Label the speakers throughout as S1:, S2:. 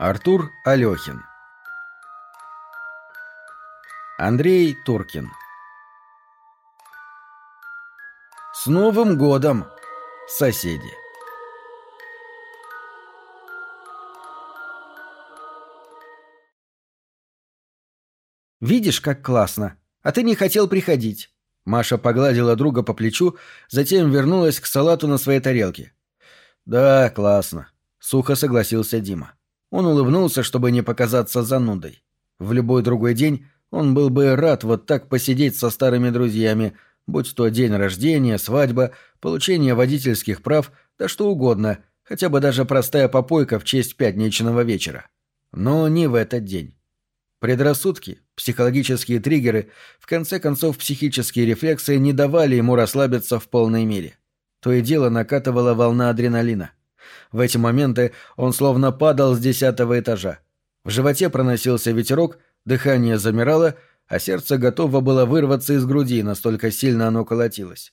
S1: Артур Алехин Андрей Туркин С Новым годом, соседи!
S2: Видишь, как классно. А ты не хотел приходить. Маша погладила друга по плечу, затем вернулась к салату на своей тарелке.
S1: Да, классно, сухо согласился Дима. Он улыбнулся, чтобы не показаться занудой. В любой другой день он был бы рад вот так посидеть со старыми друзьями, будь то день рождения, свадьба, получение водительских прав, да что угодно, хотя бы даже простая попойка в честь пятничного вечера. Но не в этот день. Предрассудки, психологические триггеры, в конце концов психические рефлексы не давали ему расслабиться в полной мере. То и дело накатывала волна адреналина. В эти моменты он словно падал с десятого этажа. В животе проносился ветерок, дыхание замирало, а сердце готово было вырваться из груди, настолько сильно оно колотилось.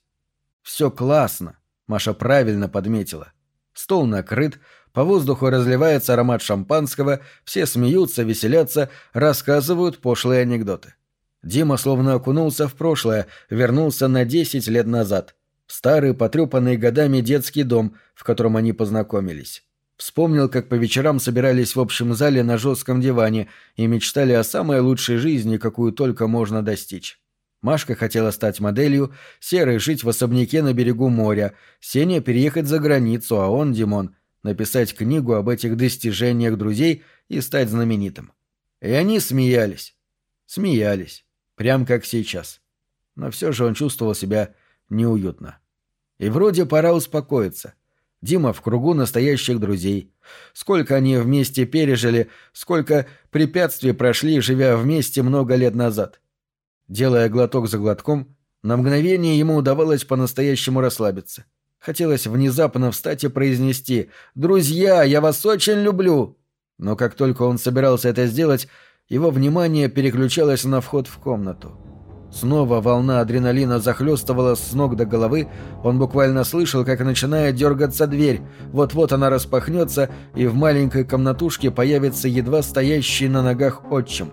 S1: «Все классно», — Маша правильно подметила. Стол накрыт, по воздуху разливается аромат шампанского, все смеются, веселятся, рассказывают пошлые анекдоты. Дима словно окунулся в прошлое, вернулся на десять лет назад. Старый, потрепанный годами детский дом, в котором они познакомились. Вспомнил, как по вечерам собирались в общем зале на жестком диване и мечтали о самой лучшей жизни, какую только можно достичь. Машка хотела стать моделью, Серый жить в особняке на берегу моря, Сеня переехать за границу, а он, Димон, написать книгу об этих достижениях друзей и стать знаменитым. И они смеялись. Смеялись. Прям как сейчас. Но все же он чувствовал себя неуютно. И вроде пора успокоиться. Дима в кругу настоящих друзей. Сколько они вместе пережили, сколько препятствий прошли, живя вместе много лет назад. Делая глоток за глотком, на мгновение ему удавалось по-настоящему расслабиться. Хотелось внезапно встать и произнести «Друзья, я вас очень люблю!» Но как только он собирался это сделать, его внимание переключалось на вход в комнату. Снова волна адреналина захлестывала с ног до головы, он буквально слышал, как начинает дергаться дверь, вот-вот она распахнется, и в маленькой комнатушке появится едва стоящий на ногах отчим.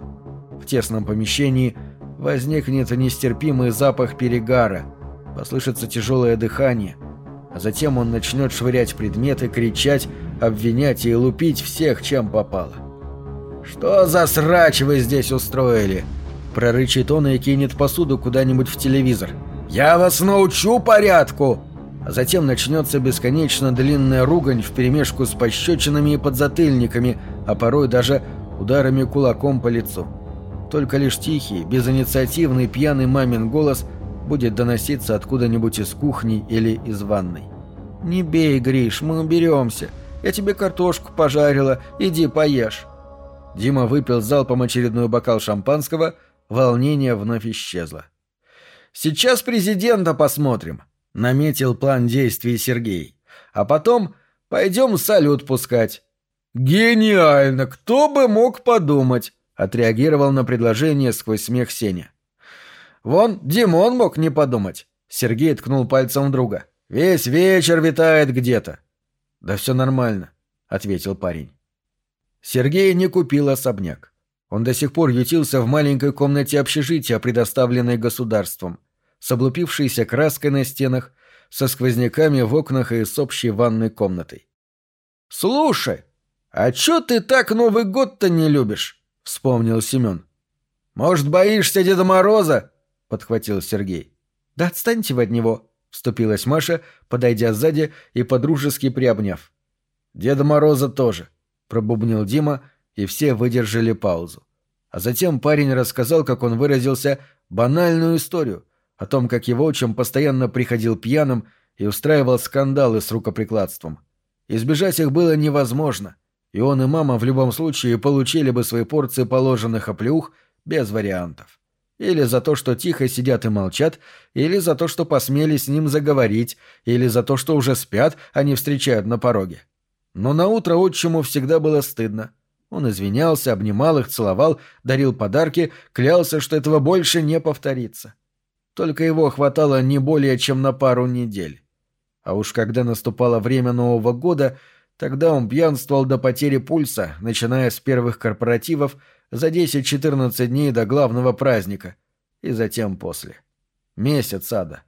S1: В тесном помещении возникнет нестерпимый запах перегара, послышится тяжелое дыхание – а затем он начнет швырять предметы, кричать, обвинять и лупить всех, чем попало. «Что за срач вы здесь устроили?» Прорычит он и кинет посуду куда-нибудь в телевизор. «Я вас научу порядку!» А затем начнется бесконечно длинная ругань вперемешку с пощечинами и подзатыльниками, а порой даже ударами кулаком по лицу. Только лишь тихий, безинициативный пьяный мамин голос – будет доноситься откуда-нибудь из кухни или из ванной. «Не бей, Гриш, мы уберемся. Я тебе картошку пожарила, иди поешь». Дима выпил залпом очередной бокал шампанского, волнение вновь исчезло. «Сейчас президента посмотрим», — наметил план действий Сергей. «А потом пойдем салют пускать». «Гениально! Кто бы мог подумать!» — отреагировал на предложение сквозь смех Сеня. Вон, Димон мог не подумать. Сергей ткнул пальцем в друга. Весь вечер витает где-то. Да все нормально, ответил парень. Сергей не купил особняк. Он до сих пор ютился в маленькой комнате общежития, предоставленной государством, с облупившейся краской на стенах, со сквозняками в окнах и с общей ванной комнатой. «Слушай, а чё ты так Новый год-то не любишь?» — вспомнил Семен. «Может, боишься Деда Мороза?» — подхватил Сергей. «Да отстаньте вы от него», — вступилась Маша, подойдя сзади и подружески приобняв. «Деда Мороза тоже», — пробубнил Дима, и все выдержали паузу. А затем парень рассказал, как он выразился, банальную историю о том, как его отчим постоянно приходил пьяным и устраивал скандалы с рукоприкладством. Избежать их было невозможно, и он и мама в любом случае получили бы свои порции положенных оплеух без вариантов. Или за то, что тихо сидят и молчат, или за то, что посмели с ним заговорить, или за то, что уже спят, а не встречают на пороге. Но на утро отчиму всегда было стыдно. Он извинялся, обнимал их, целовал, дарил подарки, клялся, что этого больше не повторится. Только его хватало не более чем на пару недель. А уж когда наступало время Нового года, Тогда он пьянствовал до потери пульса, начиная с первых корпоративов за 10-14 дней до главного праздника, и затем после. Месяц ада.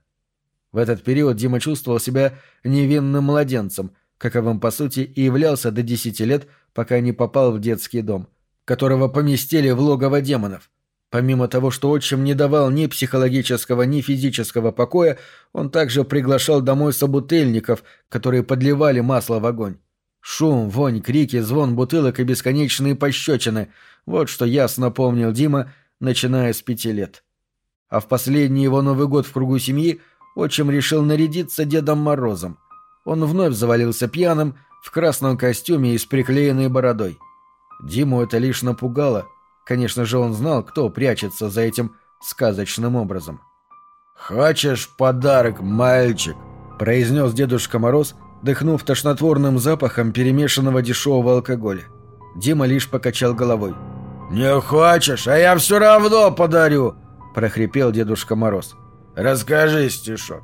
S1: В этот период Дима чувствовал себя невинным младенцем, каковым по сути и являлся до 10 лет, пока не попал в детский дом, которого поместили в логово демонов. Помимо того, что отчим не давал ни психологического, ни физического покоя, он также приглашал домой собутыльников, которые подливали масло в огонь. Шум, вонь, крики, звон бутылок и бесконечные пощечины — вот что ясно помнил Дима, начиная с пяти лет. А в последний его Новый год в кругу семьи отчим решил нарядиться Дедом Морозом. Он вновь завалился пьяным, в красном костюме и с приклеенной бородой. Диму это лишь напугало — Конечно же, он знал, кто прячется за этим сказочным образом.
S2: «Хочешь подарок, мальчик?» – произнес Дедушка Мороз, дыхнув тошнотворным запахом перемешанного дешевого алкоголя. Дима лишь покачал головой. «Не хочешь, а я все равно подарю!» – прохрипел Дедушка Мороз. «Расскажи стишок.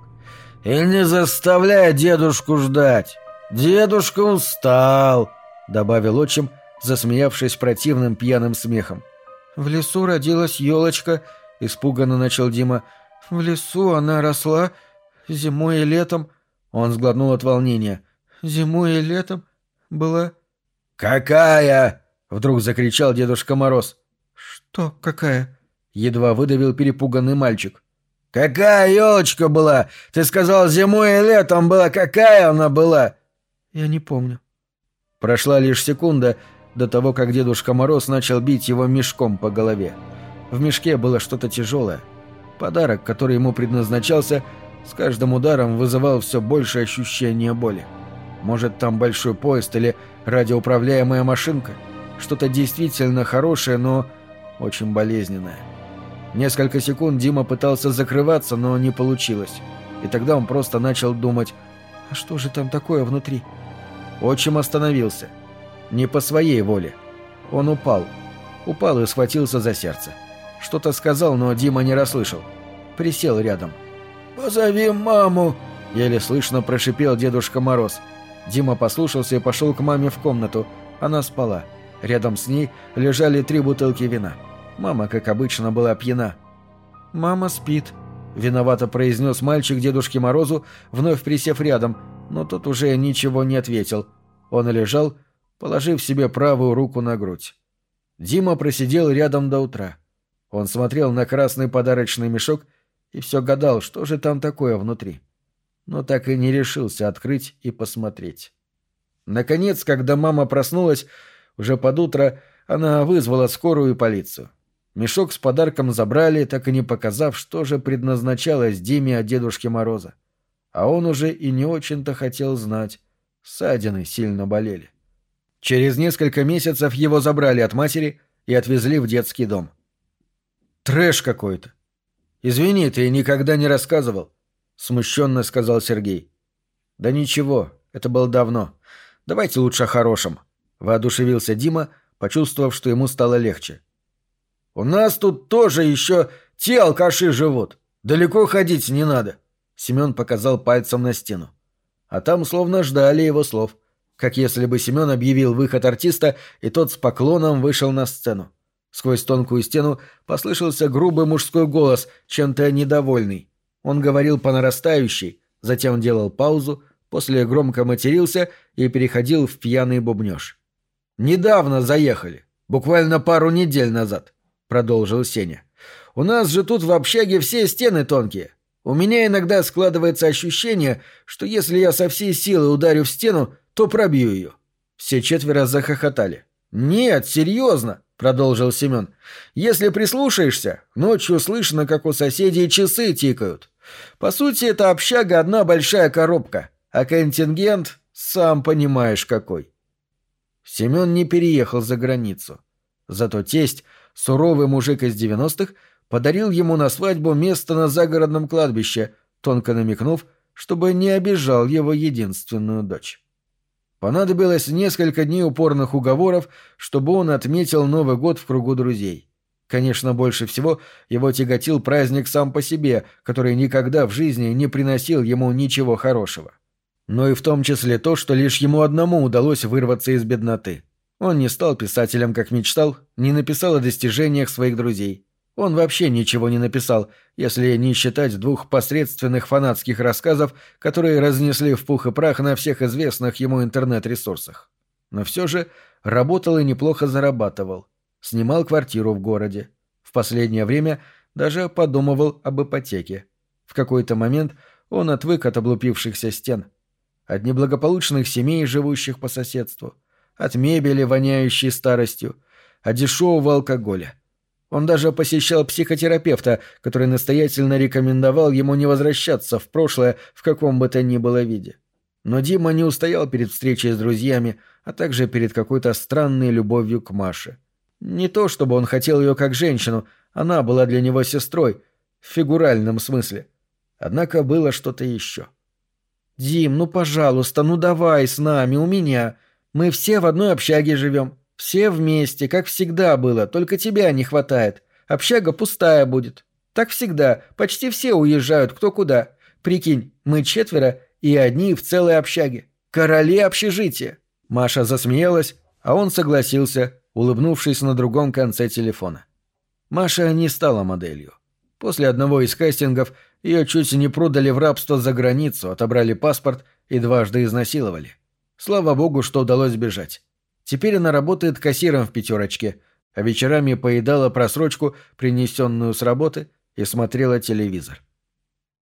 S2: И не заставляй дедушку ждать. Дедушка устал!» – добавил отчим, засмеявшись противным пьяным смехом.
S1: «В лесу родилась елочка», — испуганно начал Дима. «В лесу она росла зимой и летом». Он сглотнул от волнения. «Зимой и летом была...»
S2: «Какая?» — вдруг закричал Дедушка Мороз.
S1: «Что какая?»
S2: — едва выдавил перепуганный мальчик. «Какая елочка была? Ты сказал, зимой и летом была. Какая она была?»
S1: «Я не помню».
S2: Прошла лишь секунда, до того, как Дедушка Мороз начал бить его мешком по голове. В мешке было что-то тяжелое. Подарок, который ему предназначался, с каждым ударом вызывал все больше ощущения боли. Может, там большой поезд или радиоуправляемая машинка? Что-то действительно хорошее, но очень болезненное. Несколько секунд Дима пытался закрываться, но не получилось. И тогда он просто начал думать, а что же там такое внутри? Отчим остановился. Не по своей воле. Он упал. Упал и схватился за сердце. Что-то сказал, но Дима не расслышал. Присел рядом.
S1: «Позови маму!»
S2: — еле слышно прошипел Дедушка Мороз. Дима послушался и пошел к маме в комнату. Она спала. Рядом с ней лежали три бутылки вина. Мама, как обычно, была пьяна.
S1: «Мама спит», —
S2: виновато произнес мальчик Дедушке Морозу, вновь присев рядом, но тот уже ничего не ответил. Он лежал, положив себе правую руку на грудь. Дима просидел рядом до утра. Он смотрел на красный подарочный мешок и все гадал, что же там такое внутри. Но так и не решился открыть и посмотреть. Наконец, когда мама проснулась, уже под утро она вызвала скорую и полицию. Мешок с подарком забрали, так и не показав, что же предназначалось Диме от Дедушки Мороза. А он уже и не очень-то хотел знать. Ссадины сильно болели. Через несколько месяцев его забрали от матери и отвезли в детский дом. Трэш какой-то. Извини, ты никогда не рассказывал, смущенно сказал Сергей. Да ничего, это было давно. Давайте лучше о хорошем, воодушевился Дима, почувствовав, что ему стало легче. У нас тут тоже еще те алкаши живут. Далеко ходить не надо. Семен показал пальцем на стену. А там словно ждали его слов — как если бы Семен объявил выход артиста, и тот с поклоном вышел на сцену. Сквозь тонкую стену послышался грубый мужской голос, чем-то недовольный. Он говорил по нарастающей, затем делал паузу, после громко матерился и переходил в пьяный бубнёж. «Недавно заехали, буквально пару недель назад», — продолжил Сеня. «У нас же тут в общаге все стены тонкие. У меня иногда складывается ощущение, что если я со всей силы ударю в стену, то пробью ее». Все четверо захохотали. «Нет, серьезно», — продолжил Семен. «Если прислушаешься, ночью слышно, как у соседей часы тикают. По сути, это общага одна большая коробка, а контингент сам понимаешь какой». Семен не переехал за границу. Зато тесть, суровый мужик из девяностых, подарил ему на свадьбу место на загородном кладбище, тонко намекнув, чтобы не обижал его единственную дочь. Понадобилось несколько дней упорных уговоров, чтобы он отметил Новый год в кругу друзей. Конечно, больше всего его тяготил праздник сам по себе, который никогда в жизни не приносил ему ничего хорошего.
S1: но и в том числе то, что лишь ему одному удалось вырваться из бедноты. Он не стал писателем, как мечтал, не написал о достижениях своих друзей. Он вообще ничего не написал, если не считать двух посредственных фанатских рассказов, которые разнесли в пух и прах на всех известных ему интернет-ресурсах. Но все же работал и неплохо зарабатывал. Снимал квартиру в городе. В последнее время даже подумывал об ипотеке. В какой-то момент он отвык от облупившихся стен. От неблагополучных семей, живущих по соседству. От мебели, воняющей старостью. От дешевого алкоголя. Он даже посещал психотерапевта, который настоятельно рекомендовал ему не возвращаться в прошлое в каком бы то ни было виде. Но Дима не устоял перед встречей с друзьями, а также перед какой-то странной любовью к Маше. Не то, чтобы он хотел ее как женщину, она была для него сестрой, в фигуральном смысле. Однако было что-то еще. «Дим, ну пожалуйста, ну давай с нами, у меня. Мы все в одной общаге живем. Все вместе, как всегда было, только тебя не хватает. Общага пустая будет. Так всегда, почти все уезжают кто куда. Прикинь, мы четверо и одни в целой общаге. Короли общежития. Маша засмеялась, а он согласился, улыбнувшись на другом конце телефона. Маша не стала моделью. После одного из кастингов ее чуть не продали в рабство за границу, отобрали паспорт и дважды изнасиловали. Слава богу, что удалось сбежать. Теперь она работает кассиром в пятерочке, а вечерами поедала просрочку, принесенную с работы, и смотрела телевизор.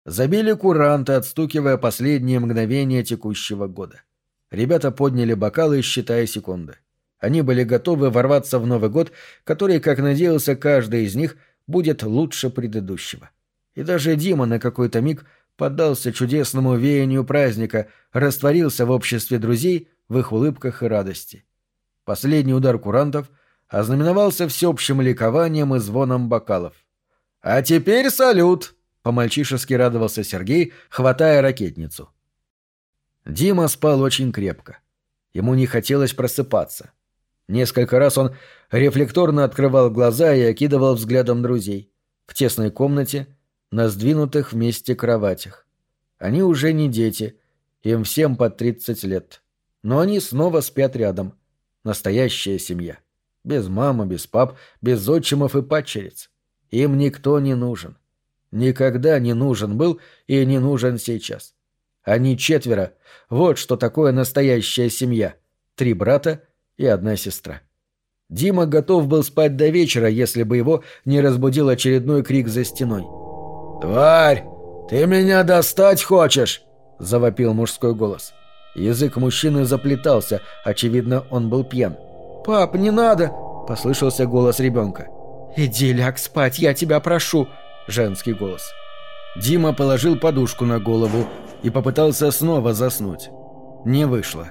S1: Забили куранты, отстукивая последние мгновения текущего года. Ребята подняли бокалы, считая секунды. Они были готовы ворваться в Новый год, который, как надеялся каждый из них, будет лучше предыдущего. И даже Дима на какой-то миг поддался чудесному веянию праздника, растворился в обществе друзей, в их улыбках и радости. Последний удар курантов ознаменовался всеобщим ликованием и звоном бокалов. «А теперь салют!» — по-мальчишески радовался Сергей, хватая ракетницу. Дима спал очень крепко. Ему не хотелось просыпаться. Несколько раз он рефлекторно открывал глаза и окидывал взглядом друзей. В тесной комнате, на сдвинутых вместе кроватях. Они уже не дети, им всем по 30 лет. Но они снова спят рядом — Настоящая семья. Без мамы, без пап, без отчимов и падчериц. Им никто не нужен. Никогда не нужен был и не нужен сейчас. Они четверо. Вот что такое настоящая семья. Три брата и одна сестра. Дима готов был спать до вечера, если бы его не разбудил очередной крик за стеной. «Тварь! Ты меня достать хочешь?» – завопил мужской голос. – Язык мужчины заплетался, очевидно, он был пьян. «Пап, не надо!» – послышался голос ребенка. «Иди ляг спать, я тебя прошу!» – женский голос. Дима положил подушку на голову и попытался снова заснуть. Не вышло.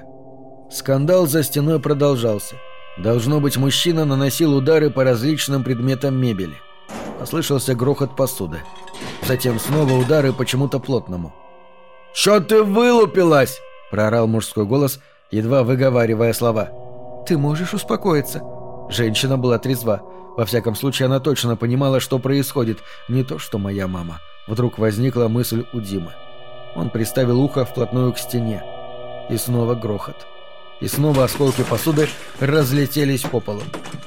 S1: Скандал за стеной продолжался. Должно быть, мужчина наносил удары по различным предметам мебели. Послышался грохот посуды. Затем снова удары почему-то плотному. «Чё ты вылупилась?» — проорал мужской голос, едва выговаривая слова. «Ты можешь успокоиться?» Женщина была трезва. Во всяком случае, она точно понимала, что происходит. Не то, что моя мама. Вдруг возникла мысль у Димы. Он приставил ухо вплотную к стене. И снова грохот. И снова осколки посуды разлетелись по полу.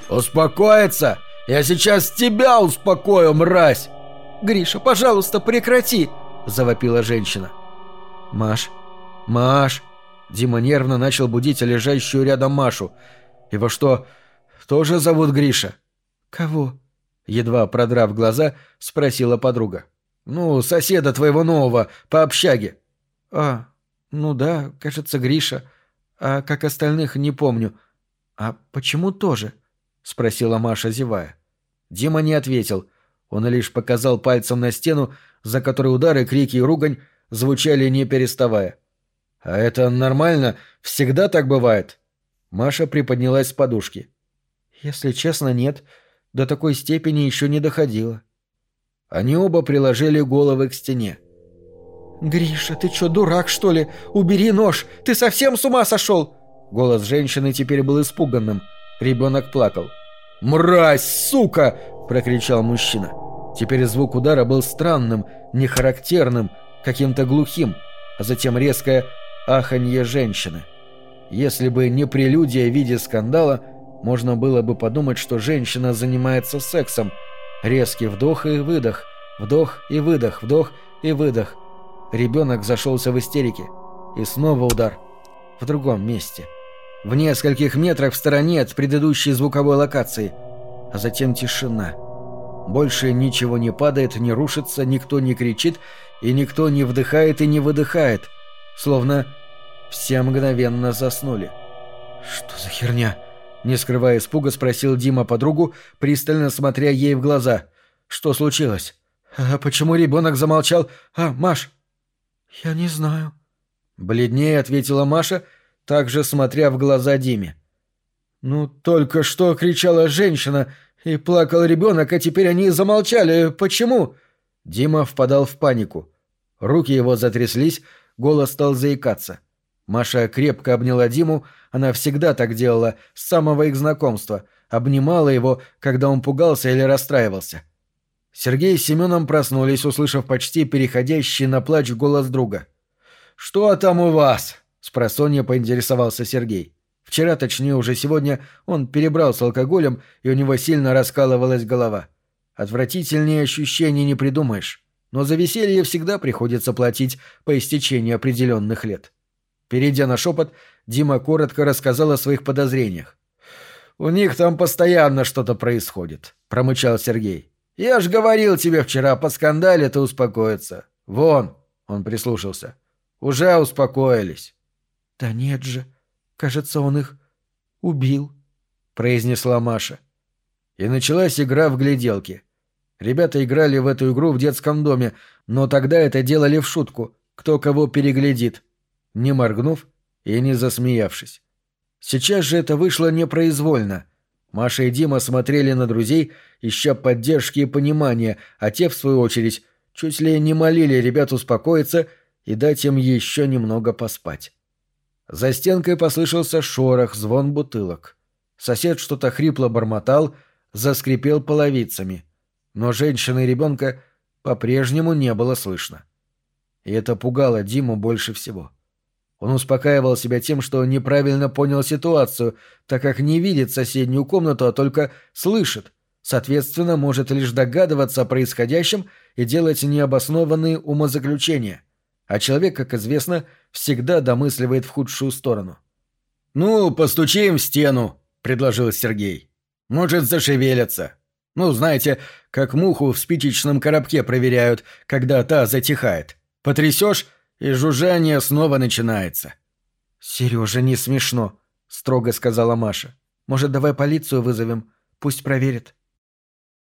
S1: «Успокоиться! Я сейчас тебя успокою, мразь!» «Гриша, пожалуйста, прекрати!» – завопила женщина. «Маш, «Маш!» Дима нервно начал будить лежащую рядом Машу. «Его что, тоже зовут Гриша?» «Кого?» Едва продрав глаза, спросила подруга. «Ну, соседа твоего нового, по общаге». «А, ну да, кажется, Гриша. А как остальных, не помню. А почему тоже?» — спросила Маша, зевая. Дима не ответил. Он лишь показал пальцем на стену, за которой удары, крики и ругань звучали не переставая. «А это нормально? Всегда так бывает?» Маша приподнялась с подушки. «Если честно, нет. До такой степени еще не доходило». Они оба приложили головы к стене. «Гриша, ты что, дурак, что ли? Убери нож! Ты совсем с ума сошел?» Голос женщины теперь был испуганным. Ребенок плакал. «Мразь, сука!» – прокричал мужчина. Теперь звук удара был странным, нехарактерным, каким-то глухим, а затем резкое аханье женщины. Если бы не прелюдия в виде скандала, можно было бы подумать, что женщина занимается сексом. Резкий вдох и выдох, вдох и выдох, вдох и выдох. Ребенок зашелся в истерике. И снова удар. В другом месте. В нескольких метрах в стороне от предыдущей звуковой локации. А затем тишина. Больше ничего не падает, не рушится, никто не кричит, и никто не вдыхает и не выдыхает. Словно все мгновенно заснули. «Что за херня?» Не скрывая испуга, спросил Дима подругу, пристально смотря ей в глаза. «Что случилось? А почему ребенок замолчал? А, Маш?» «Я не знаю». Бледнее ответила Маша, также смотря в глаза Диме. «Ну, только что кричала женщина, и плакал ребенок, а теперь они замолчали. Почему?» Дима впадал в панику. Руки его затряслись, голос стал заикаться. Маша крепко обняла Диму, она всегда так делала, с самого их знакомства, обнимала его, когда он пугался или расстраивался. Сергей с Семеном проснулись, услышав почти переходящий на плач голос друга. «Что там у вас?» — спросонья поинтересовался Сергей. Вчера, точнее уже сегодня, он перебрал с алкоголем, и у него сильно раскалывалась голова. Отвратительнее ощущения не придумаешь. Но за веселье всегда приходится платить по истечении определенных лет. Перейдя на шепот, Дима коротко рассказал о своих подозрениях. «У них там постоянно что-то происходит», — промычал Сергей. «Я ж говорил тебе вчера, по скандале ты успокоиться. Вон», — он прислушался, — «уже успокоились». «Да нет же, кажется, он их убил», — произнесла Маша. И началась игра в гляделки. Ребята играли в эту игру в детском доме, но тогда это делали в шутку, кто кого переглядит не моргнув и не засмеявшись. Сейчас же это вышло непроизвольно. Маша и Дима смотрели на друзей, ища поддержки и понимания, а те, в свою очередь, чуть ли не молили ребят успокоиться и дать им еще немного поспать. За стенкой послышался шорох, звон бутылок. Сосед что-то хрипло бормотал, заскрипел половицами. Но женщины и ребенка по-прежнему не было слышно. И это пугало Диму больше всего. — он успокаивал себя тем, что неправильно понял ситуацию, так как не видит соседнюю комнату, а только слышит. Соответственно, может лишь догадываться о происходящем и делать необоснованные умозаключения. А человек, как известно, всегда домысливает в худшую сторону. «Ну, постучим в стену», — предложил Сергей. «Может, зашевелятся. Ну, знаете, как муху в спичечном коробке проверяют, когда та затихает. Потрясешь и жужжание снова начинается. «Сережа, не смешно», — строго сказала Маша. «Может, давай полицию вызовем? Пусть проверит».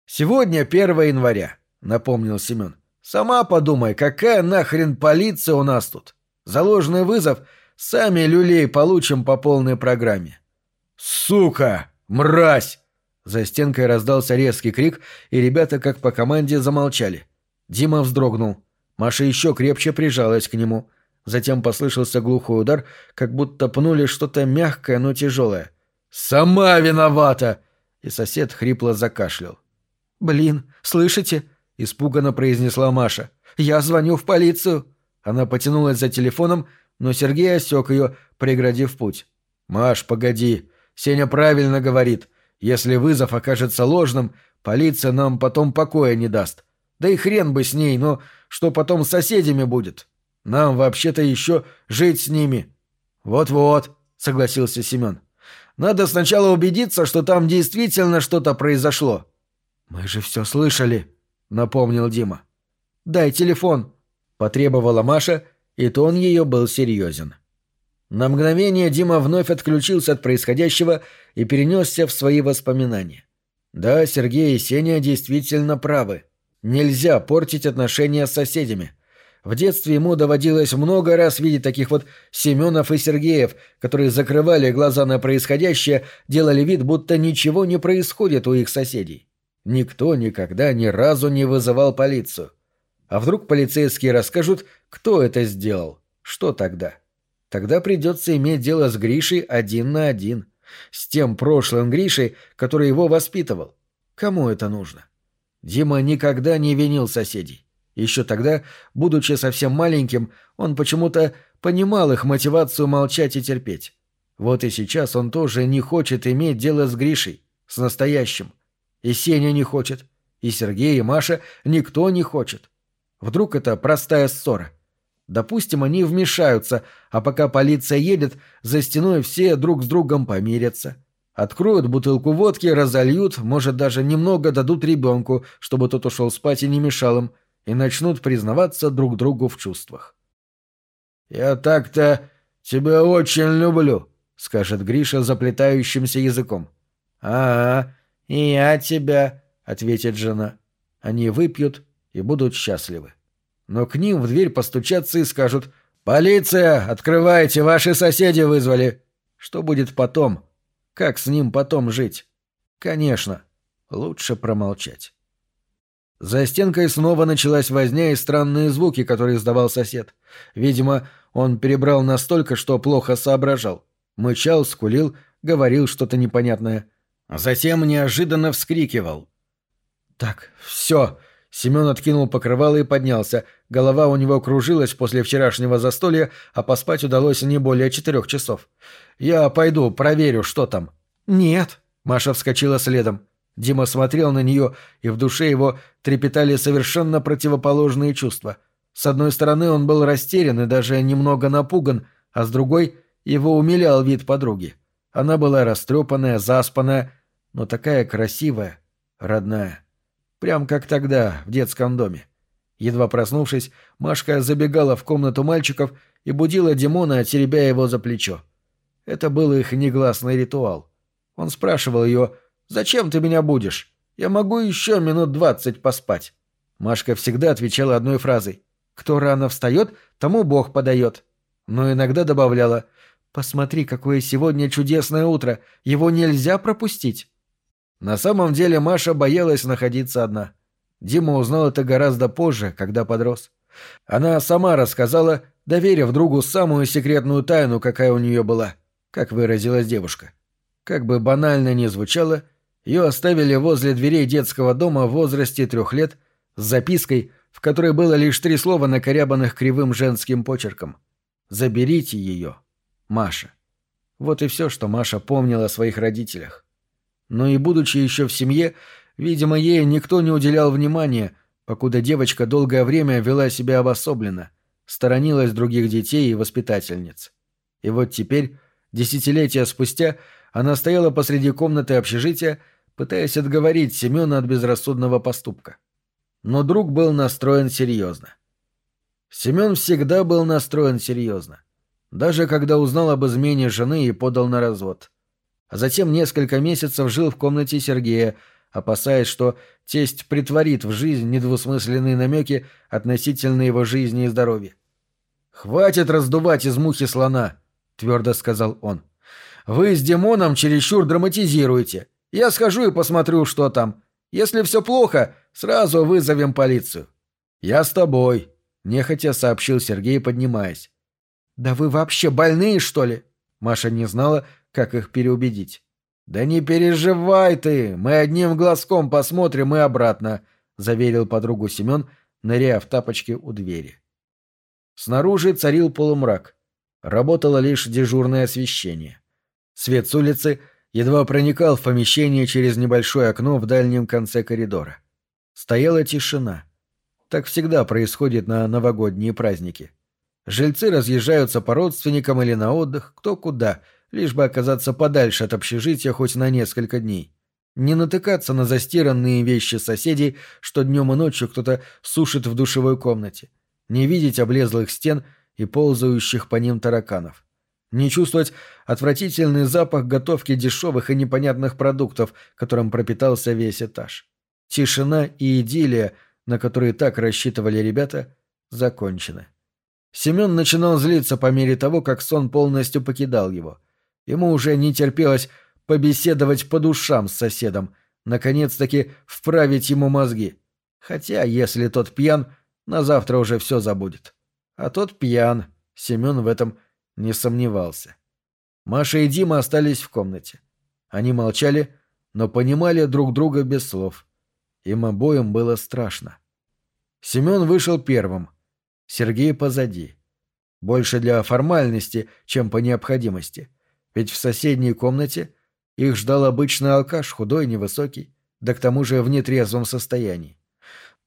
S1: «Сегодня 1 января», — напомнил Семен. «Сама подумай, какая нахрен полиция у нас тут? Заложенный вызов сами люлей получим по полной программе». «Сука! Мразь!» За стенкой раздался резкий крик, и ребята, как по команде, замолчали. Дима вздрогнул. Маша еще крепче прижалась к нему. Затем послышался глухой удар, как будто пнули что-то мягкое, но тяжелое. «Сама виновата!» И сосед хрипло закашлял. «Блин, слышите?» — испуганно произнесла Маша. «Я звоню в полицию!» Она потянулась за телефоном, но Сергей осек ее, преградив путь. «Маш, погоди. Сеня правильно говорит. Если вызов окажется ложным, полиция нам потом покоя не даст. Да и хрен бы с ней, но что потом с соседями будет? Нам вообще-то еще жить с ними. Вот-вот, согласился Семен. Надо сначала убедиться, что там действительно что-то произошло. Мы же все слышали, напомнил Дима. Дай телефон, потребовала Маша, и тон ее был серьезен. На мгновение Дима вновь отключился от происходящего и перенесся в свои воспоминания. Да, Сергей и Сеня действительно правы. Нельзя портить отношения с соседями. В детстве ему доводилось много раз видеть таких вот Семенов и Сергеев, которые закрывали глаза на происходящее, делали вид, будто ничего не происходит у их соседей. Никто никогда ни разу не вызывал полицию. А вдруг полицейские расскажут, кто это сделал? Что тогда? Тогда придется иметь дело с Гришей один на один. С тем прошлым Гришей, который его воспитывал. Кому это нужно? — Дима никогда не винил соседей. Еще тогда, будучи совсем маленьким, он почему-то
S2: понимал их мотивацию молчать и терпеть. Вот и сейчас он тоже не хочет иметь дело с Гришей, с настоящим. И Сеня не хочет, и Сергей, и Маша никто не хочет. Вдруг это простая ссора. Допустим, они вмешаются, а пока полиция едет, за стеной все друг с другом помирятся. Откроют бутылку водки, разольют, может, даже немного дадут ребенку, чтобы тот ушел спать и не мешал им, и начнут признаваться друг другу в чувствах.
S1: «Я так-то тебя очень люблю», — скажет Гриша заплетающимся языком.
S2: «А, и я тебя», — ответит жена. Они выпьют и будут счастливы. Но к ним в дверь постучатся и скажут «Полиция! Открывайте! Ваши соседи вызвали!» Что будет потом? Как с ним потом жить? Конечно, лучше промолчать. За стенкой снова началась возня и странные звуки, которые издавал сосед. Видимо, он перебрал настолько, что плохо соображал. Мычал, скулил, говорил что-то непонятное. Затем неожиданно вскрикивал. «Так, все!» Семен откинул покрывало и поднялся. Голова у него кружилась после вчерашнего застолья, а поспать удалось не более четырех часов. «Я пойду, проверю, что там». «Нет». Маша вскочила следом. Дима смотрел на нее, и в душе его трепетали совершенно противоположные чувства. С одной стороны, он был растерян и даже немного напуган, а с другой — его умилял вид подруги. Она была растрепанная, заспанная, но такая красивая, родная. Прям как тогда, в детском доме. Едва проснувшись, Машка забегала в комнату мальчиков и будила Димона, теребя его за плечо. Это был их негласный ритуал. Он спрашивал ее «Зачем ты меня будешь? Я могу еще минут двадцать поспать». Машка всегда отвечала одной фразой «Кто рано встает, тому Бог подает». Но иногда добавляла «Посмотри, какое сегодня чудесное утро, его нельзя пропустить». На самом деле Маша боялась находиться одна. Дима узнал это гораздо позже, когда подрос. Она сама рассказала, доверив другу самую секретную тайну, какая у нее была, как выразилась девушка. Как бы банально ни звучало, ее оставили возле дверей детского дома в возрасте трех лет с запиской, в которой было лишь три слова, накорябанных кривым женским почерком. «Заберите ее, Маша». Вот и все, что Маша помнила о своих родителях. Но и будучи еще в семье, видимо, ей никто не уделял внимания, покуда девочка долгое время вела себя обособленно, сторонилась других детей и воспитательниц. И вот теперь, десятилетия спустя, она стояла посреди комнаты общежития, пытаясь отговорить Семена от безрассудного поступка. Но друг был настроен серьезно. Семен всегда был настроен серьезно. Даже когда узнал об измене жены и подал на развод а затем несколько месяцев жил в комнате Сергея, опасаясь, что тесть притворит в жизнь недвусмысленные намеки относительно его жизни и здоровья. «Хватит раздувать из мухи слона», — твердо сказал он. «Вы с Димоном чересчур драматизируете. Я схожу и посмотрю, что там. Если все плохо, сразу вызовем полицию». «Я с тобой», — нехотя сообщил Сергей, поднимаясь. «Да вы вообще больные, что ли?» Маша не знала, как их переубедить. «Да не переживай ты, мы одним глазком посмотрим и обратно», — заверил подругу Семен, ныряя в тапочки у двери. Снаружи царил полумрак. Работало лишь дежурное освещение. Свет с улицы едва проникал в помещение через небольшое окно в дальнем конце коридора. Стояла тишина. Так всегда происходит на новогодние праздники. Жильцы разъезжаются по родственникам или на отдых, кто куда — лишь бы оказаться подальше от общежития хоть на несколько дней. Не натыкаться на застиранные вещи соседей, что днем и ночью кто-то сушит в душевой комнате. Не видеть облезлых стен и ползающих по ним тараканов. Не чувствовать отвратительный запах готовки дешевых и непонятных продуктов, которым пропитался весь этаж. Тишина и идиллия, на которые так рассчитывали ребята, закончены. Семен начинал злиться по мере того, как сон полностью покидал его. Ему уже не терпелось побеседовать по душам с соседом, наконец-таки вправить ему мозги. Хотя, если тот пьян, на завтра уже все забудет. А тот пьян, Семен в этом не сомневался. Маша и Дима остались в комнате. Они молчали, но понимали друг друга без слов. Им обоим было страшно. Семен вышел первым, Сергей позади. Больше для формальности, чем по необходимости. Ведь в соседней комнате их ждал обычный алкаш, худой, невысокий, да к тому же в нетрезвом состоянии.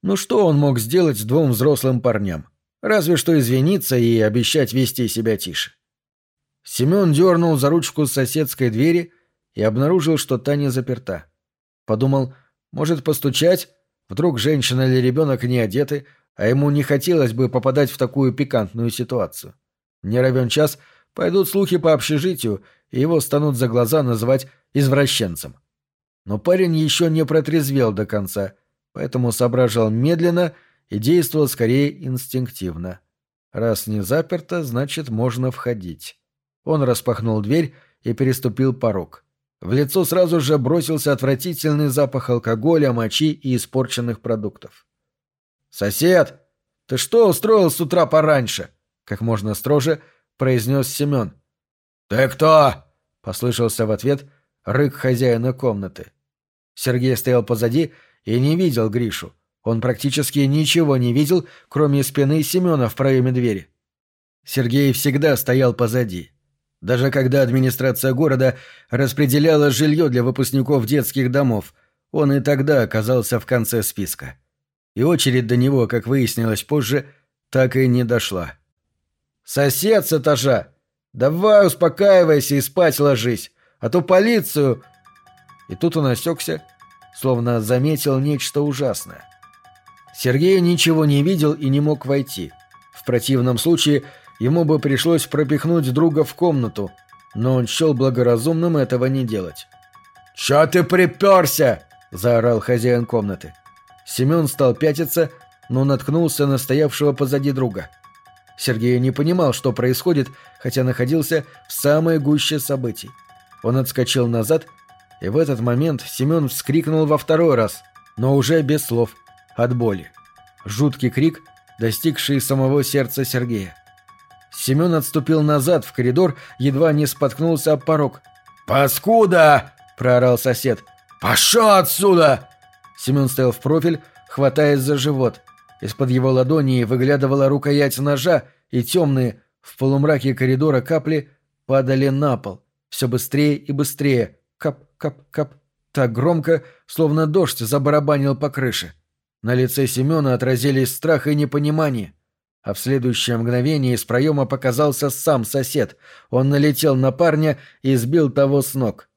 S2: Ну что он мог сделать двум взрослым парням? Разве что извиниться и обещать вести себя тише. Семен дернул за ручку соседской двери и обнаружил, что та не заперта. Подумал, может постучать, вдруг женщина или ребенок не одеты, а ему не хотелось бы попадать в такую пикантную ситуацию. Не равен час, пойдут слухи по общежитию, и его станут за глаза называть извращенцем. Но парень еще не протрезвел до конца, поэтому соображал медленно и действовал скорее инстинктивно. Раз не заперто, значит, можно входить. Он распахнул дверь и переступил порог. В лицо сразу же бросился отвратительный запах алкоголя, мочи и испорченных продуктов. «Сосед, ты что устроил с утра пораньше?» — как можно строже произнес Семен. «Ты кто?» — послышался в ответ рык хозяина комнаты. Сергей стоял позади и не видел Гришу. Он практически ничего не видел, кроме спины Семена в проеме двери. Сергей всегда стоял позади. Даже когда администрация города распределяла жилье для выпускников детских домов, он и тогда оказался в конце списка. И очередь до него, как выяснилось позже, так и не дошла. «Сосед с этажа! Давай успокаивайся и спать ложись, а то полицию...» И тут он осекся, словно заметил нечто ужасное. Сергей ничего не видел и не мог войти. В противном случае ему бы пришлось пропихнуть друга в комнату, но он счел благоразумным этого не делать. «Чё ты приперся?» – заорал хозяин комнаты. Семен стал пятиться, но наткнулся на стоявшего позади друга. Сергей не понимал, что происходит, хотя находился в самой гуще событий. Он отскочил назад, и в этот момент Семен вскрикнул во второй раз, но уже без слов, от боли. Жуткий крик, достигший самого сердца Сергея. Семен отступил назад в коридор, едва не споткнулся об порог. «Паскуда!» – проорал сосед. «Пошел отсюда!» Семен стоял в профиль, хватаясь за живот. Из-под его ладони выглядывала рукоять ножа, и темные, в полумраке коридора капли падали на пол. Все быстрее и быстрее. Кап-кап-кап. Так громко, словно дождь забарабанил по крыше. На лице Семена отразились страх и непонимание. А в следующее мгновение из проема показался сам сосед. Он налетел на парня и сбил того с ног.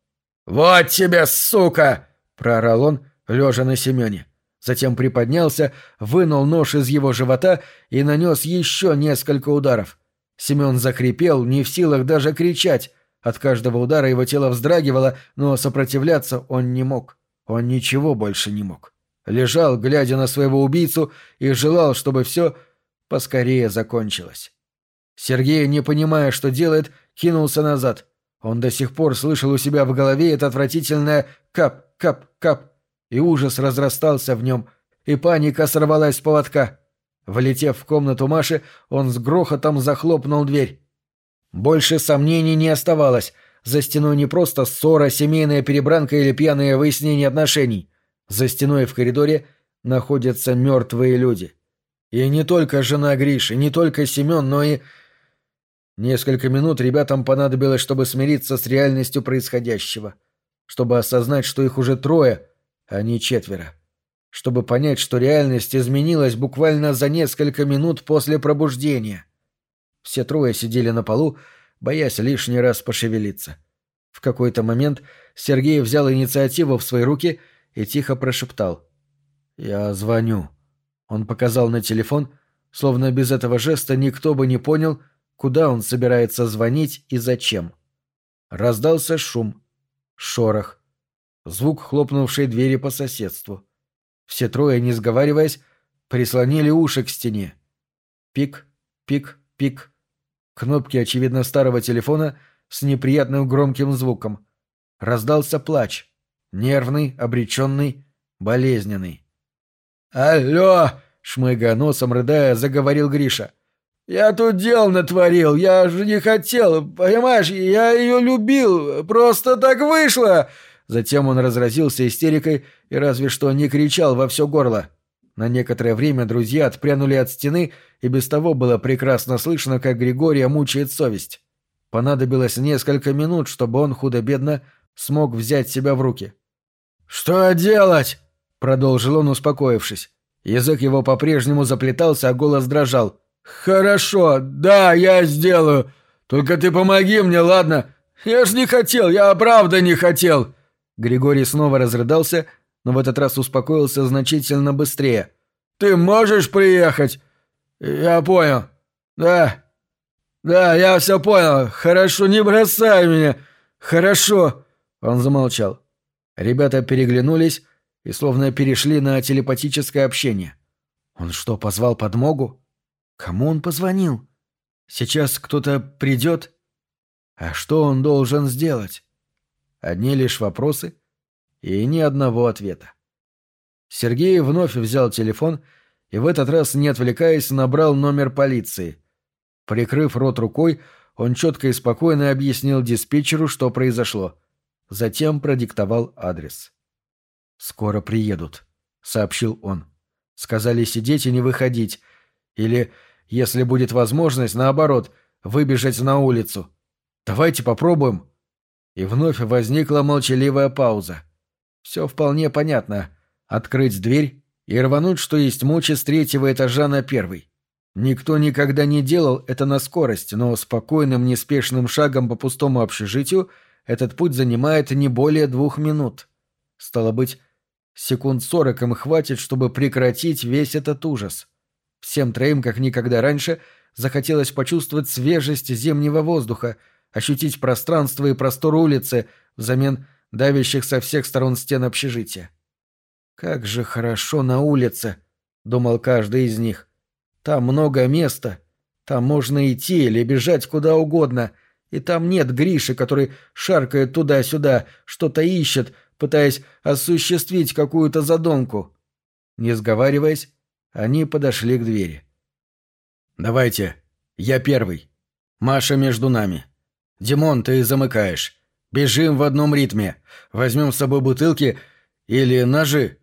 S2: «Вот тебе, сука!» — проорал он, лежа на Семене. Затем приподнялся, вынул нож из его живота и нанес еще несколько ударов. Семен закрепел, не в силах даже кричать. От каждого удара его тело вздрагивало, но сопротивляться он не мог. Он ничего больше не мог. Лежал, глядя на своего убийцу, и желал, чтобы все поскорее закончилось. Сергей, не понимая, что делает, кинулся назад. Он до сих пор слышал у себя в голове это отвратительное «кап, кап, кап», и ужас разрастался в нем, и паника сорвалась с поводка. Влетев в комнату Маши, он с грохотом захлопнул дверь. Больше сомнений не оставалось. За стеной не просто ссора, семейная перебранка или пьяное выяснение отношений. За стеной в коридоре находятся мертвые люди. И не только жена Гриши, не только Семен, но и... Несколько минут ребятам понадобилось, чтобы смириться с реальностью происходящего. Чтобы осознать, что их уже трое — не четверо. Чтобы понять, что реальность изменилась буквально за несколько минут после пробуждения. Все трое сидели на полу, боясь лишний раз пошевелиться. В какой-то момент Сергей взял инициативу в свои руки и тихо прошептал. «Я звоню». Он показал на телефон, словно без этого жеста никто бы не понял, куда он собирается звонить и зачем. Раздался шум, шорох, звук хлопнувшей двери по соседству. Все трое, не сговариваясь, прислонили уши к стене. Пик, пик, пик. Кнопки, очевидно, старого телефона с неприятным громким звуком. Раздался плач. Нервный, обреченный, болезненный. «Алло!» — шмыгая носом, рыдая, заговорил Гриша. «Я тут дел натворил, я же не хотел, понимаешь, я ее любил, просто так вышло!» Затем он разразился истерикой и разве что не кричал во все горло. На некоторое время друзья отпрянули от стены, и без того было прекрасно слышно, как Григория мучает совесть. Понадобилось несколько минут, чтобы он худо-бедно смог взять себя в руки.
S1: «Что делать?»
S2: — продолжил он, успокоившись. Язык его по-прежнему заплетался, а голос дрожал.
S1: «Хорошо, да, я сделаю. Только ты помоги мне, ладно? Я ж не хотел, я правда не хотел!»
S2: Григорий снова разрыдался, но в этот раз успокоился значительно быстрее.
S1: «Ты можешь приехать?» «Я понял. Да. Да, я все понял. Хорошо, не бросай меня. Хорошо!»
S2: Он замолчал. Ребята переглянулись и словно перешли на телепатическое общение. Он что, позвал подмогу? Кому он позвонил? Сейчас кто-то придет? А что он должен сделать? Одни лишь вопросы и ни одного ответа. Сергей вновь взял телефон и в этот раз, не отвлекаясь, набрал номер полиции. Прикрыв рот рукой, он четко и спокойно объяснил диспетчеру, что произошло. Затем продиктовал адрес. «Скоро приедут», — сообщил он. «Сказали сидеть и не выходить. Или, если будет возможность, наоборот, выбежать на улицу. Давайте попробуем». И вновь возникла молчаливая пауза. Все вполне понятно. Открыть дверь и рвануть, что есть мочи, с третьего этажа на первый. Никто никогда не делал это на скорость, но спокойным, неспешным шагом по пустому общежитию этот путь занимает не более двух минут. Стало быть, секунд сорок им хватит, чтобы прекратить весь этот ужас. Всем троим, как никогда раньше, захотелось почувствовать свежесть зимнего воздуха, ощутить пространство и простор улицы взамен давящих со всех сторон стен общежития. «Как же хорошо на улице!» — думал каждый из них. «Там много места. Там можно идти или бежать куда угодно. И там нет Гриши, который шаркает туда-сюда, что-то ищет, пытаясь осуществить какую-то задумку». Не сговариваясь, они подошли к двери.
S1: «Давайте. Я первый. Маша между нами. Димон, ты замыкаешь. Бежим в одном ритме. Возьмем с собой бутылки или ножи».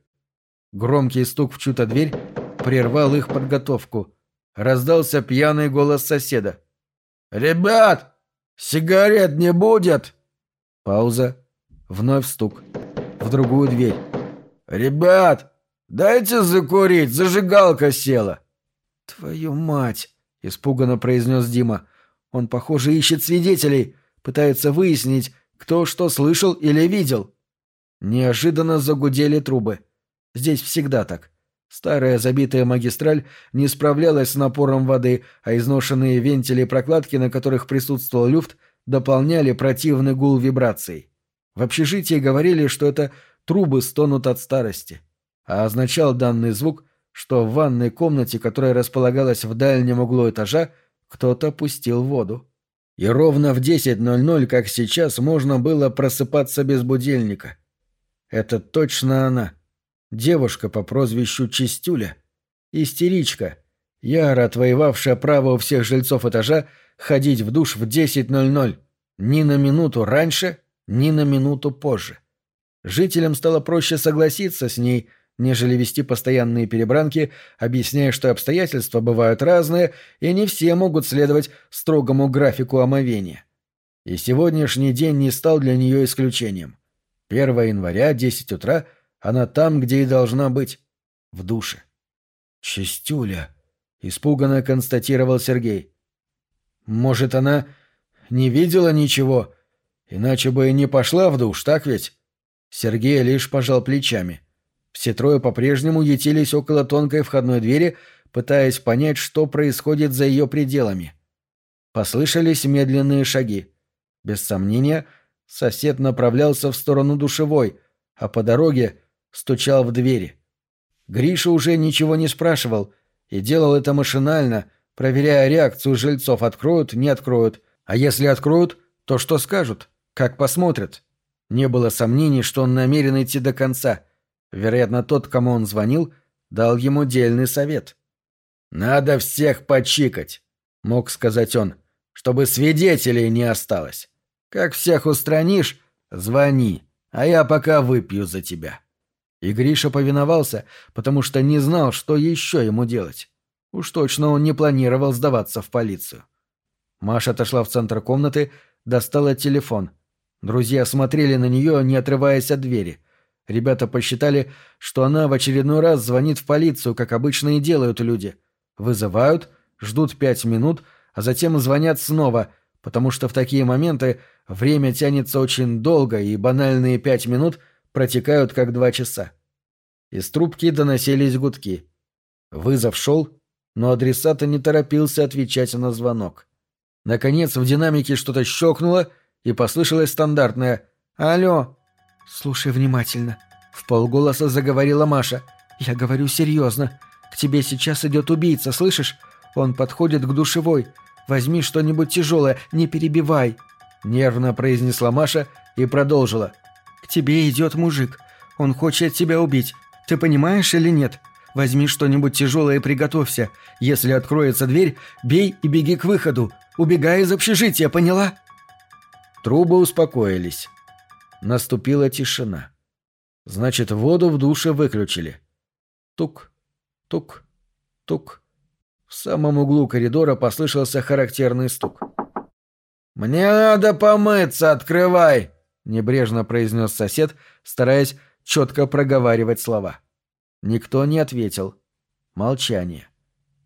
S2: Громкий стук в чью-то дверь прервал их подготовку. Раздался пьяный голос соседа.
S1: «Ребят, сигарет не будет!»
S2: Пауза. Вновь стук. В другую дверь.
S1: «Ребят, «Дайте закурить, зажигалка села!»
S2: «Твою мать!» — испуганно произнес Дима. «Он, похоже, ищет свидетелей, пытается выяснить, кто что слышал или видел». Неожиданно загудели трубы. Здесь всегда так. Старая забитая магистраль не справлялась с напором воды, а изношенные вентили и прокладки, на которых присутствовал люфт, дополняли противный гул вибраций. В общежитии говорили, что это трубы стонут от старости. — а означал данный звук, что в ванной комнате, которая располагалась в дальнем углу этажа, кто-то пустил воду. И ровно в 10.00, как сейчас, можно было просыпаться без будильника. Это точно она. Девушка по прозвищу Чистюля. Истеричка. Яро отвоевавшая право у всех жильцов этажа ходить в душ в 10.00. Ни на минуту раньше, ни на минуту позже. Жителям стало проще согласиться с ней – нежели вести постоянные перебранки, объясняя, что обстоятельства бывают разные, и не все могут следовать строгому графику омовения. И сегодняшний день не стал для нее исключением. 1 января, 10 утра, она там, где и должна быть. В душе. «Чистюля», — испуганно констатировал Сергей. «Может, она не видела ничего, иначе бы и не пошла в душ, так ведь?» Сергей лишь пожал плечами. — все трое по-прежнему ютились около тонкой входной двери, пытаясь понять, что происходит за ее пределами. Послышались медленные шаги. Без сомнения, сосед направлялся в сторону душевой, а по дороге стучал в двери. Гриша уже ничего не спрашивал и делал это машинально, проверяя реакцию жильцов, откроют, не откроют, а если откроют, то что скажут, как посмотрят. Не было сомнений, что он намерен идти до конца — Вероятно, тот, кому он звонил, дал ему дельный совет. «Надо всех почикать», — мог сказать он, — «чтобы свидетелей не осталось. Как всех устранишь, звони, а я пока выпью за тебя».
S1: И Гриша повиновался, потому что не знал, что еще ему делать. Уж точно он не планировал сдаваться в полицию. Маша отошла в центр комнаты, достала телефон. Друзья смотрели на нее, не отрываясь от двери. Ребята посчитали, что она в очередной раз звонит в полицию, как обычно и делают люди. Вызывают, ждут пять минут, а затем звонят снова, потому что в такие моменты время тянется очень долго, и банальные пять минут протекают как два часа. Из трубки доносились гудки. Вызов шел, но адресата не торопился отвечать на звонок. Наконец в динамике что-то щелкнуло, и послышалось стандартное «Алло!» «Слушай внимательно», — в полголоса заговорила Маша. «Я говорю серьезно. К тебе сейчас идет убийца, слышишь? Он подходит к душевой. Возьми что-нибудь тяжелое, не перебивай», — нервно произнесла Маша и продолжила. «К тебе идет мужик. Он хочет тебя убить. Ты понимаешь или нет? Возьми что-нибудь тяжелое и приготовься. Если откроется дверь, бей и беги к выходу. Убегай из общежития, поняла?»
S2: Трубы успокоились. Наступила тишина. Значит, воду в душе выключили. Тук, тук, тук. В самом углу коридора послышался характерный стук.
S1: «Мне надо помыться, открывай!» — небрежно произнес сосед, стараясь четко проговаривать слова. Никто не ответил. Молчание.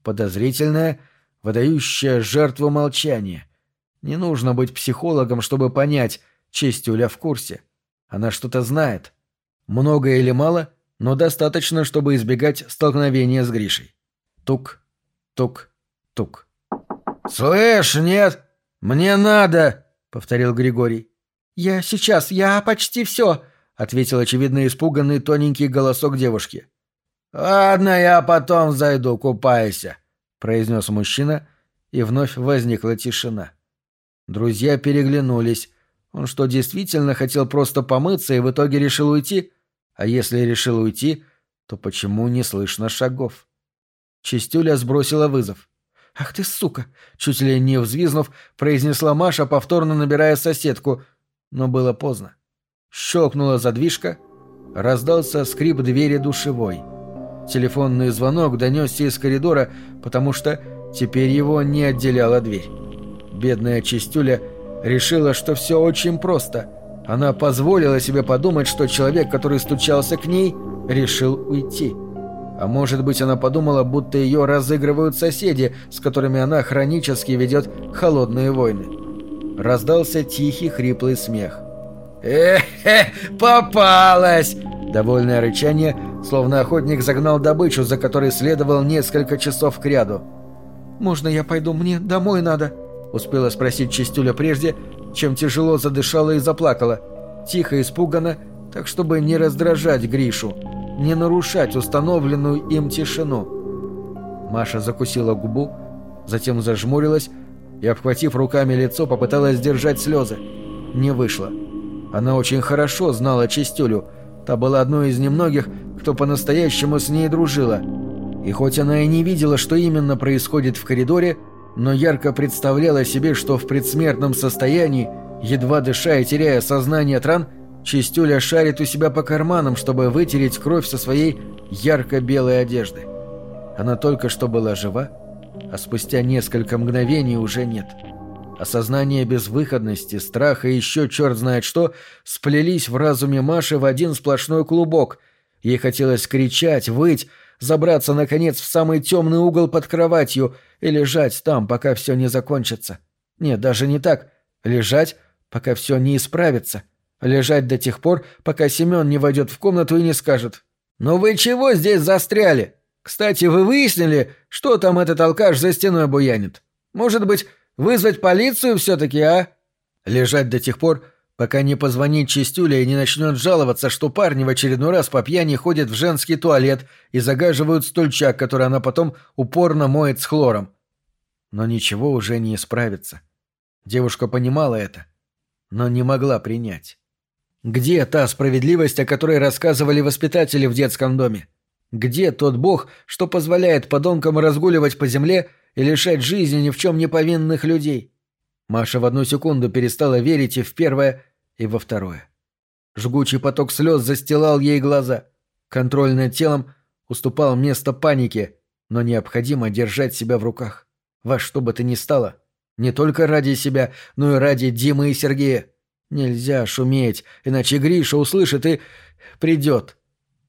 S1: Подозрительное, выдающее жертву молчание. Не нужно быть психологом, чтобы понять, Чистюля в курсе. Она что-то знает. Много или мало, но достаточно, чтобы избегать столкновения с Гришей. Тук, тук, тук. «Слышь, нет! Мне надо!» — повторил Григорий.
S3: «Я сейчас, я почти все!» — ответил очевидно испуганный тоненький голосок девушки.
S1: «Ладно, я потом зайду, купайся», — произнес мужчина, и вновь возникла тишина. Друзья переглянулись, он что, действительно хотел просто помыться и в итоге решил уйти? А если решил уйти, то почему не слышно шагов? Чистюля сбросила вызов.
S3: «Ах ты, сука!» — чуть ли не взвизнув, произнесла Маша, повторно набирая соседку. Но было поздно. Щелкнула задвижка, раздался скрип двери душевой. Телефонный звонок донесся из коридора, потому что теперь его не отделяла дверь. Бедная Чистюля — решила, что все очень просто. Она позволила себе подумать, что человек, который стучался к ней, решил уйти. А может быть, она подумала, будто ее разыгрывают соседи, с которыми она хронически ведет холодные войны. Раздался тихий хриплый смех.
S1: «Э-хе, попалась!»
S3: Довольное рычание, словно охотник загнал добычу, за которой следовал несколько часов кряду. «Можно я пойду? Мне домой надо», Успела спросить Чистюля прежде, чем тяжело задышала и заплакала. Тихо, испуганно, так чтобы не раздражать Гришу, не нарушать установленную им тишину. Маша закусила губу, затем зажмурилась и, обхватив руками лицо, попыталась сдержать слезы. Не вышло. Она очень хорошо знала Чистюлю. Та была одной из немногих, кто по-настоящему с ней дружила. И хоть она и не видела, что именно происходит в коридоре, но ярко представляла себе, что в предсмертном состоянии, едва дыша и теряя сознание от ран, Чистюля шарит у себя по карманам, чтобы вытереть кровь со своей ярко-белой одежды. Она только что была жива, а спустя несколько мгновений уже нет. Осознание безвыходности, страха и еще черт знает что сплелись в разуме Маши в один сплошной клубок. Ей хотелось кричать, выть, забраться, наконец, в самый темный угол под кроватью и лежать там, пока все не закончится. Нет, даже не так. Лежать, пока все не исправится. Лежать до тех пор, пока Семен не войдет в комнату и не скажет. «Ну вы чего здесь застряли? Кстати, вы выяснили, что там этот алкаш за стеной буянит? Может быть, вызвать полицию все-таки, а?» Лежать до тех пор, пока не позвонит Чистюля и не начнет жаловаться, что парни в очередной раз по пьяни ходят в женский туалет и загаживают стульчак, который она потом упорно моет с хлором. Но ничего уже не исправится. Девушка понимала это, но не могла принять. Где та справедливость, о которой рассказывали воспитатели в детском доме? Где тот бог, что позволяет подонкам разгуливать по земле и лишать жизни ни в чем не повинных людей? Маша в одну секунду перестала верить и в первое, и во второе. Жгучий поток слез застилал ей глаза.
S2: Контроль над телом уступал место панике, но необходимо держать себя в руках. Во что бы то ни стало. Не только ради себя, но и ради Димы и Сергея. Нельзя шуметь, иначе Гриша услышит и... придет.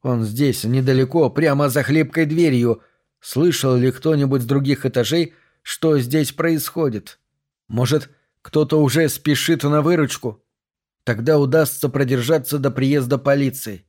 S2: Он здесь, недалеко, прямо за хлебкой дверью. Слышал ли кто-нибудь с других этажей, что здесь происходит? Может, кто-то уже спешит на выручку? Тогда удастся продержаться до приезда полиции.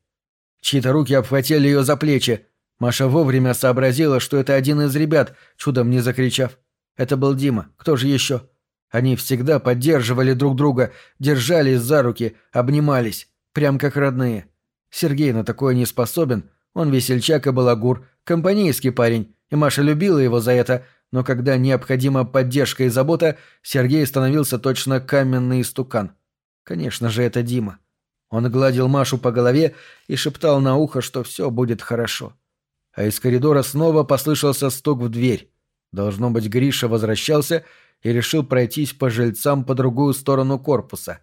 S2: Чьи-то руки обхватили ее за плечи. Маша вовремя сообразила, что это один из ребят, чудом не закричав. Это был Дима. Кто же еще? Они всегда поддерживали друг друга, держались за руки, обнимались, прям как родные. Сергей на такое не способен. Он весельчак и балагур, компанейский парень, и Маша любила его за это, но когда необходима поддержка и забота, Сергей становился точно каменный истукан. Конечно же, это Дима. Он гладил Машу по голове и шептал на ухо, что все будет хорошо. А из коридора снова послышался стук в дверь. Должно быть, Гриша возвращался и решил пройтись по жильцам по другую сторону корпуса.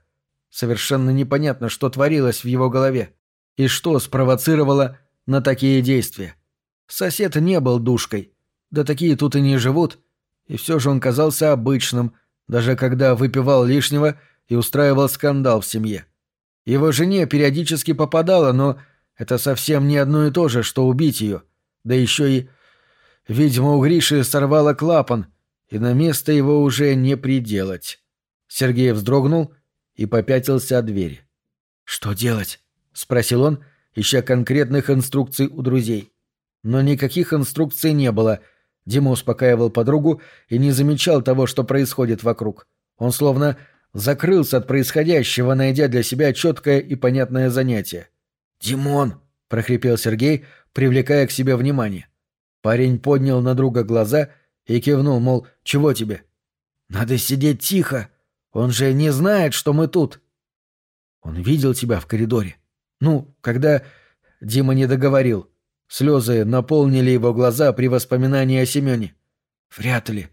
S2: Совершенно непонятно, что творилось в его голове и что спровоцировало на такие действия. Сосед не был душкой, да такие тут и не живут, и все же он казался обычным, даже когда выпивал лишнего и устраивал скандал в семье. Его жене периодически попадало, но это совсем не одно и то же, что убить ее. Да еще и... Видимо, у Гриши сорвало клапан, и на место его уже не приделать. Сергей вздрогнул и попятился от двери. «Что делать?» — спросил он, ища конкретных инструкций у друзей. Но никаких инструкций не было. Дима успокаивал подругу и не замечал того, что происходит вокруг. Он словно закрылся от происходящего, найдя для себя четкое и понятное занятие. «Димон!» — прохрипел Сергей, привлекая к себе внимание. Парень поднял на друга глаза и кивнул, мол, чего тебе? «Надо сидеть тихо. Он же не знает, что мы тут». «Он видел тебя в коридоре. Ну, когда...» Дима не договорил. Слезы наполнили его глаза при воспоминании о Семене. «Вряд ли.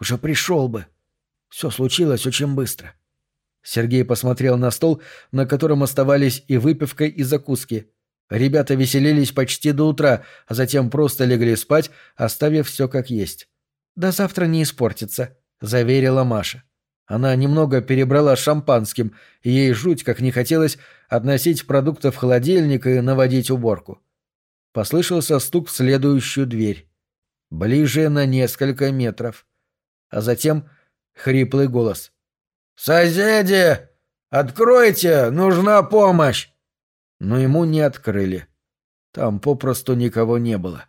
S2: Уже пришел бы. Все случилось очень быстро». Сергей посмотрел на стол, на котором оставались и выпивка, и закуски. Ребята веселились почти до утра, а затем просто легли спать, оставив все как есть. «До завтра не испортится», — заверила Маша. Она немного перебрала шампанским, и ей жуть как не хотелось относить продукты в холодильник и наводить уборку. Послышался стук в следующую дверь. Ближе на несколько метров. А затем хриплый голос. «Соседи! Откройте! Нужна помощь!» Но ему не открыли. Там попросту никого не было.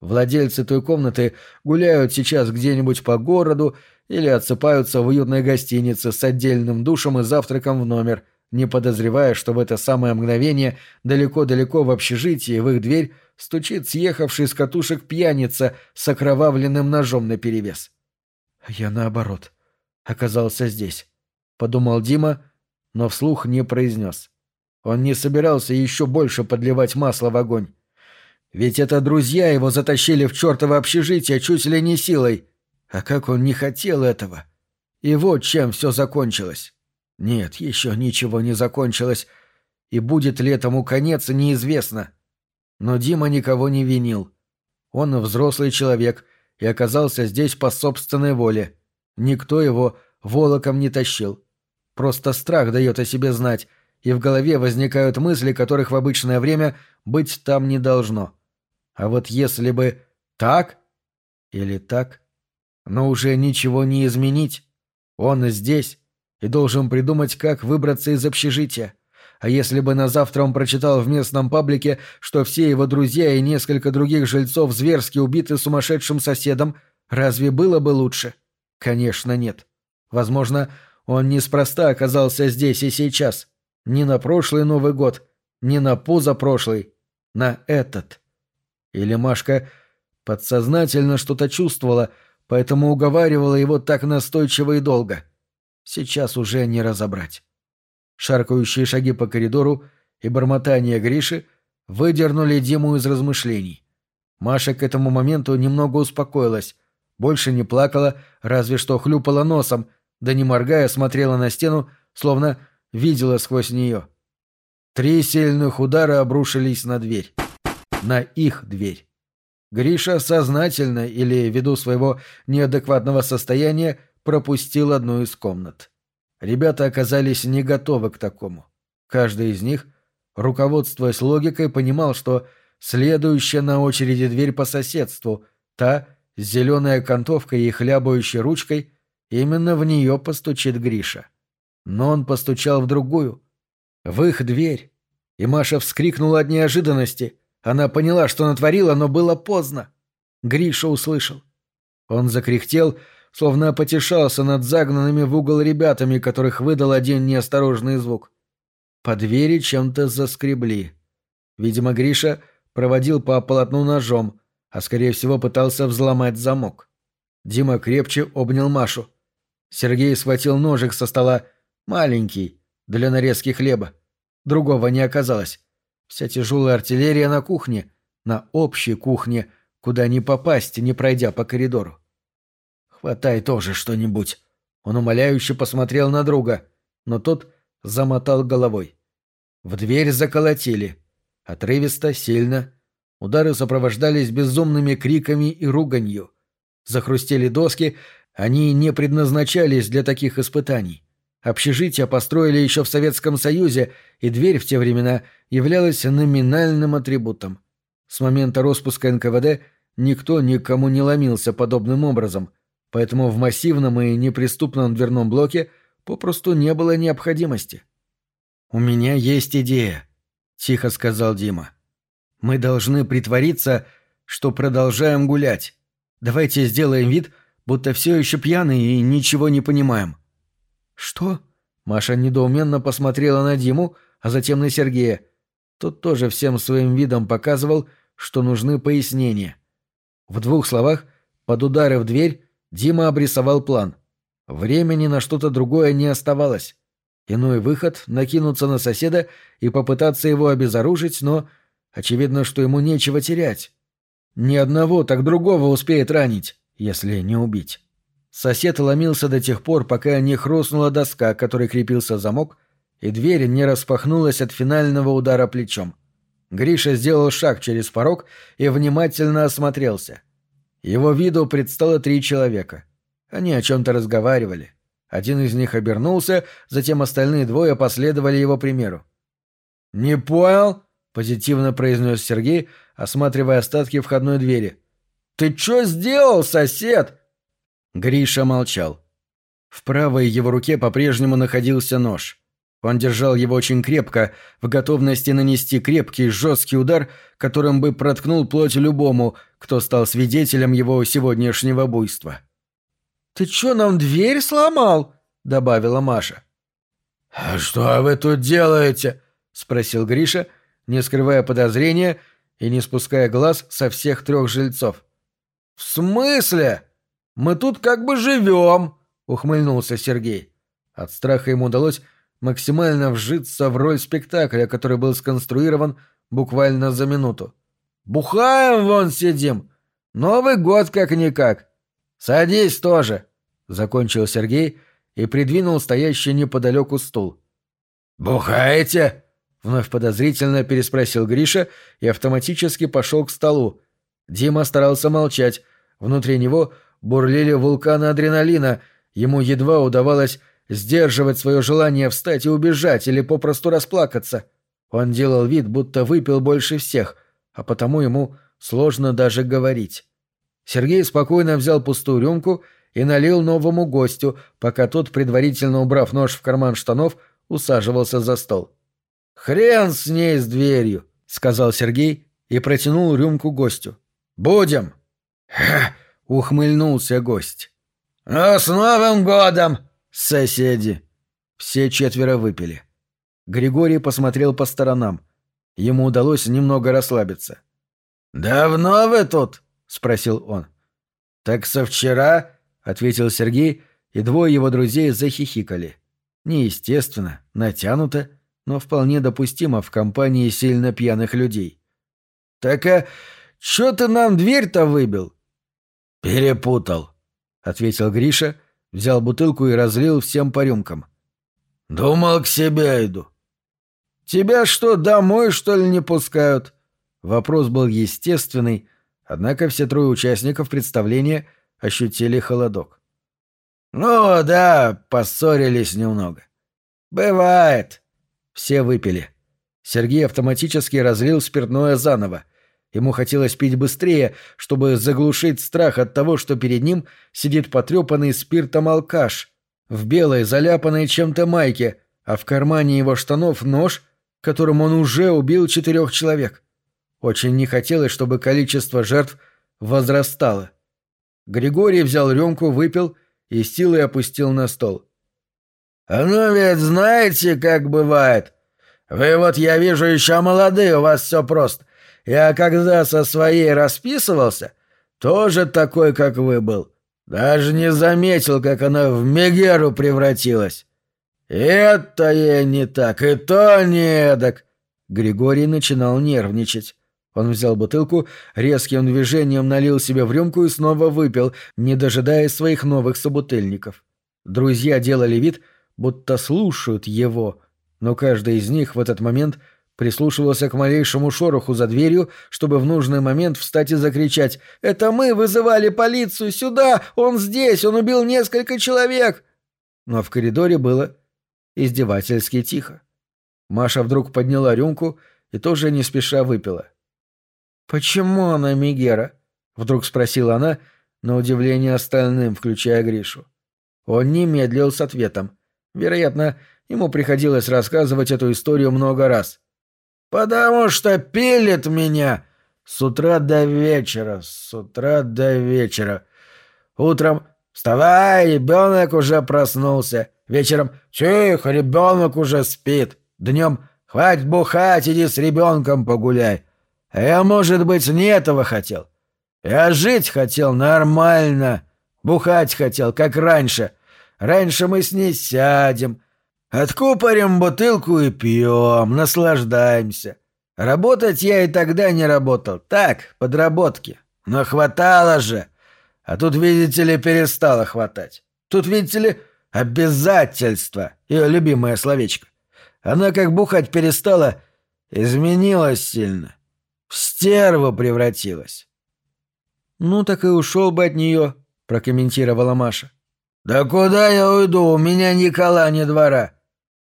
S2: Владельцы той комнаты гуляют сейчас где-нибудь по городу или отсыпаются в уютной гостинице с отдельным душем и завтраком в номер, не подозревая, что в это самое мгновение далеко-далеко в общежитии в их дверь стучит съехавший с катушек пьяница с окровавленным ножом наперевес. «Я наоборот. Оказался здесь», — подумал Дима, но вслух не произнес. Он не собирался еще больше подливать масло в огонь. Ведь это друзья его затащили в чертово общежитие чуть ли не силой. А как он не хотел этого. И вот чем все закончилось. Нет, еще ничего не закончилось. И будет ли этому конец, неизвестно. Но Дима никого не винил. Он взрослый человек и оказался здесь по собственной воле. Никто его волоком не тащил. Просто страх дает о себе знать, и в голове возникают мысли, которых в обычное время быть там не должно. А вот если бы так или так, но уже ничего не изменить, он здесь и должен придумать, как выбраться из общежития. А если бы на завтра он прочитал в местном паблике, что все его друзья и несколько других жильцов зверски убиты сумасшедшим соседом, разве было бы лучше? Конечно, нет. Возможно, он неспроста оказался здесь и сейчас. Не на прошлый Новый год, не на позапрошлый, на этот. Или Машка подсознательно что-то чувствовала, поэтому уговаривала его так настойчиво и долго. Сейчас уже не разобрать. Шаркающие шаги по коридору и бормотание Гриши выдернули Диму из размышлений. Маша к этому моменту немного успокоилась, больше не плакала, разве что хлюпала носом, да не моргая смотрела на стену, словно видела сквозь нее. Три сильных удара обрушились на дверь. на их дверь. Гриша сознательно или ввиду своего неадекватного состояния пропустил одну из комнат. Ребята оказались не готовы к такому. Каждый из них, руководствуясь логикой, понимал, что следующая на очереди дверь по соседству, та с зеленой окантовкой и хлябающей ручкой, именно в нее постучит Гриша. Но он постучал в другую, в их дверь. И Маша вскрикнула от неожиданности. Она поняла, что натворила, но было поздно. Гриша услышал. Он закряхтел, словно потешался над загнанными в угол ребятами, которых выдал один неосторожный звук. По двери чем-то заскребли. Видимо, Гриша проводил по полотну ножом, а скорее всего пытался взломать замок. Дима крепче обнял Машу. Сергей схватил ножик со стола, маленький, для нарезки хлеба. Другого не оказалось. Вся тяжелая артиллерия на кухне, на общей кухне, куда не попасть, не пройдя по коридору. «Хватай тоже что-нибудь». Он умоляюще посмотрел на друга, но тот замотал головой. В дверь заколотили. Отрывисто, сильно. Удары сопровождались безумными криками и руганью. Захрустели доски, они не предназначались для таких испытаний. Общежития построили еще в Советском Союзе, и дверь в те времена являлась номинальным атрибутом. С момента распуска НКВД никто никому не ломился подобным образом, поэтому в массивном и неприступном дверном блоке попросту не было необходимости. «У меня есть идея», — тихо сказал Дима. «Мы должны притвориться, что продолжаем гулять. Давайте сделаем вид, будто все еще пьяны и ничего не понимаем. «Что?» Маша недоуменно посмотрела на Диму, а затем на Сергея. Тот тоже всем своим видом показывал, что нужны пояснения. В двух словах, под удары в дверь, Дима обрисовал план. Времени на что-то другое не оставалось. Иной выход — накинуться на соседа и попытаться его обезоружить, но очевидно, что ему нечего терять. Ни одного, так другого успеет ранить, если не убить. Сосед ломился до тех пор, пока не хрустнула доска, к которой крепился замок, и дверь не распахнулась от финального удара плечом. Гриша сделал шаг через порог и внимательно осмотрелся. Его виду предстало три человека. Они о чем-то разговаривали. Один из них обернулся, затем остальные двое последовали его примеру. «Не понял?» — позитивно произнес Сергей, осматривая остатки входной двери. «Ты что сделал, сосед?» Гриша молчал. В правой его руке по-прежнему находился нож. Он держал его очень крепко, в готовности нанести крепкий, жесткий удар, которым бы проткнул плоть любому, кто стал свидетелем его сегодняшнего буйства. «Ты чё, нам дверь сломал?» — добавила Маша.
S1: «А что вы тут делаете?» — спросил Гриша, не скрывая подозрения и не спуская глаз со всех трех жильцов.
S2: «В смысле?» Мы тут как бы живем!» — ухмыльнулся Сергей. От страха ему удалось максимально вжиться в роль спектакля, который был сконструирован буквально за минуту. «Бухаем вон сидим! Новый год как-никак! Садись тоже!» — закончил Сергей и придвинул стоящий неподалеку стул.
S1: «Бухаете?» — вновь подозрительно переспросил Гриша и автоматически пошел к столу.
S2: Дима старался молчать. Внутри него бурлили вулканы адреналина, ему едва удавалось сдерживать свое желание встать и убежать или попросту расплакаться. Он делал вид, будто выпил больше всех, а потому ему сложно даже говорить. Сергей спокойно взял пустую рюмку и налил новому гостю, пока тот, предварительно убрав нож в карман штанов, усаживался за стол. «Хрен с ней с дверью», — сказал Сергей и протянул рюмку гостю. «Будем».
S1: «Ха!» Ухмыльнулся гость.
S2: «Ну, с Новым годом, соседи!» Все четверо выпили. Григорий посмотрел по сторонам. Ему удалось немного расслабиться.
S1: «Давно вы тут?»
S2: — спросил он.
S1: «Так со вчера?» — ответил Сергей, и двое его друзей захихикали.
S2: Неестественно, натянуто, но вполне допустимо в компании сильно пьяных людей.
S1: «Так а чё ты нам дверь-то выбил?»
S2: «Перепутал», — ответил Гриша, взял бутылку и разлил всем по рюмкам.
S1: «Думал, к себе иду».
S2: «Тебя что, домой, что ли, не пускают?»
S1: Вопрос был естественный, однако все трое участников представления ощутили холодок. «Ну да, поссорились немного. Бывает». Все выпили. Сергей автоматически разлил спиртное заново. Ему хотелось пить быстрее, чтобы заглушить страх от того, что перед ним сидит потрепанный спиртом алкаш в белой, заляпанной чем-то майке, а в кармане его штанов нож, которым он уже убил четырех человек. Очень не хотелось, чтобы количество жертв возрастало. Григорий взял рюмку, выпил и силой опустил на стол. «А ну ведь знаете, как бывает. Вы вот, я вижу, еще молодые, у вас все просто. Я когда со своей расписывался, тоже такой, как вы был. Даже не заметил, как она в Мегеру превратилась. Это ей не так, и то не эдак. Григорий начинал нервничать. Он взял бутылку, резким движением налил себе в рюмку и снова выпил, не дожидаясь своих новых собутыльников. Друзья делали вид, будто слушают его, но каждый из них в этот момент прислушивался к малейшему шороху за дверью, чтобы в нужный момент встать и закричать «Это мы вызывали полицию! Сюда! Он здесь! Он убил несколько человек!» Но в коридоре было издевательски тихо. Маша вдруг подняла рюмку и тоже не спеша выпила. «Почему она Мегера?» — вдруг спросила она, на удивление остальным, включая Гришу. Он не медлил с ответом. Вероятно, ему приходилось рассказывать эту историю много раз. «Потому что пилит меня с утра до вечера, с утра до вечера. Утром «Вставай, ребенок уже проснулся». Вечером «Тихо, ребенок уже спит». Днем «Хватит бухать, иди с ребенком погуляй». А я, может быть, не этого хотел. Я жить хотел нормально. Бухать хотел, как раньше. Раньше мы с ней сядем, Откупорим бутылку и пьем, наслаждаемся. Работать я и тогда не работал. Так, подработки. Но хватало же. А тут, видите ли, перестало хватать. Тут, видите ли, обязательство. Ее любимое словечко. Она как бухать перестала, изменилась сильно. В стерву превратилась.
S3: «Ну так и ушел бы от нее», — прокомментировала Маша.
S1: «Да куда я уйду? У меня ни кола, ни двора.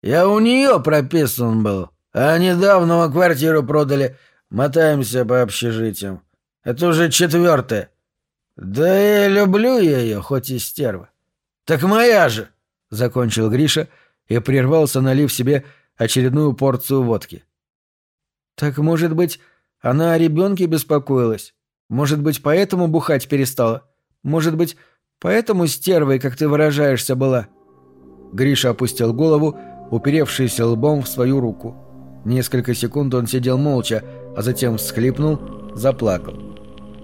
S1: Я у нее прописан был, а недавно мы квартиру продали. Мотаемся по общежитиям. Это уже четвертое. Да и люблю я ее, хоть и стерва. Так моя же!» — закончил Гриша и прервался, налив себе очередную порцию водки.
S3: «Так, может быть, она о ребенке беспокоилась? Может быть, поэтому бухать перестала? Может быть, поэтому стервой, как ты выражаешься, была?» Гриша опустил голову уперевшийся лбом в свою руку. Несколько секунд он сидел молча, а затем всхлипнул, заплакал.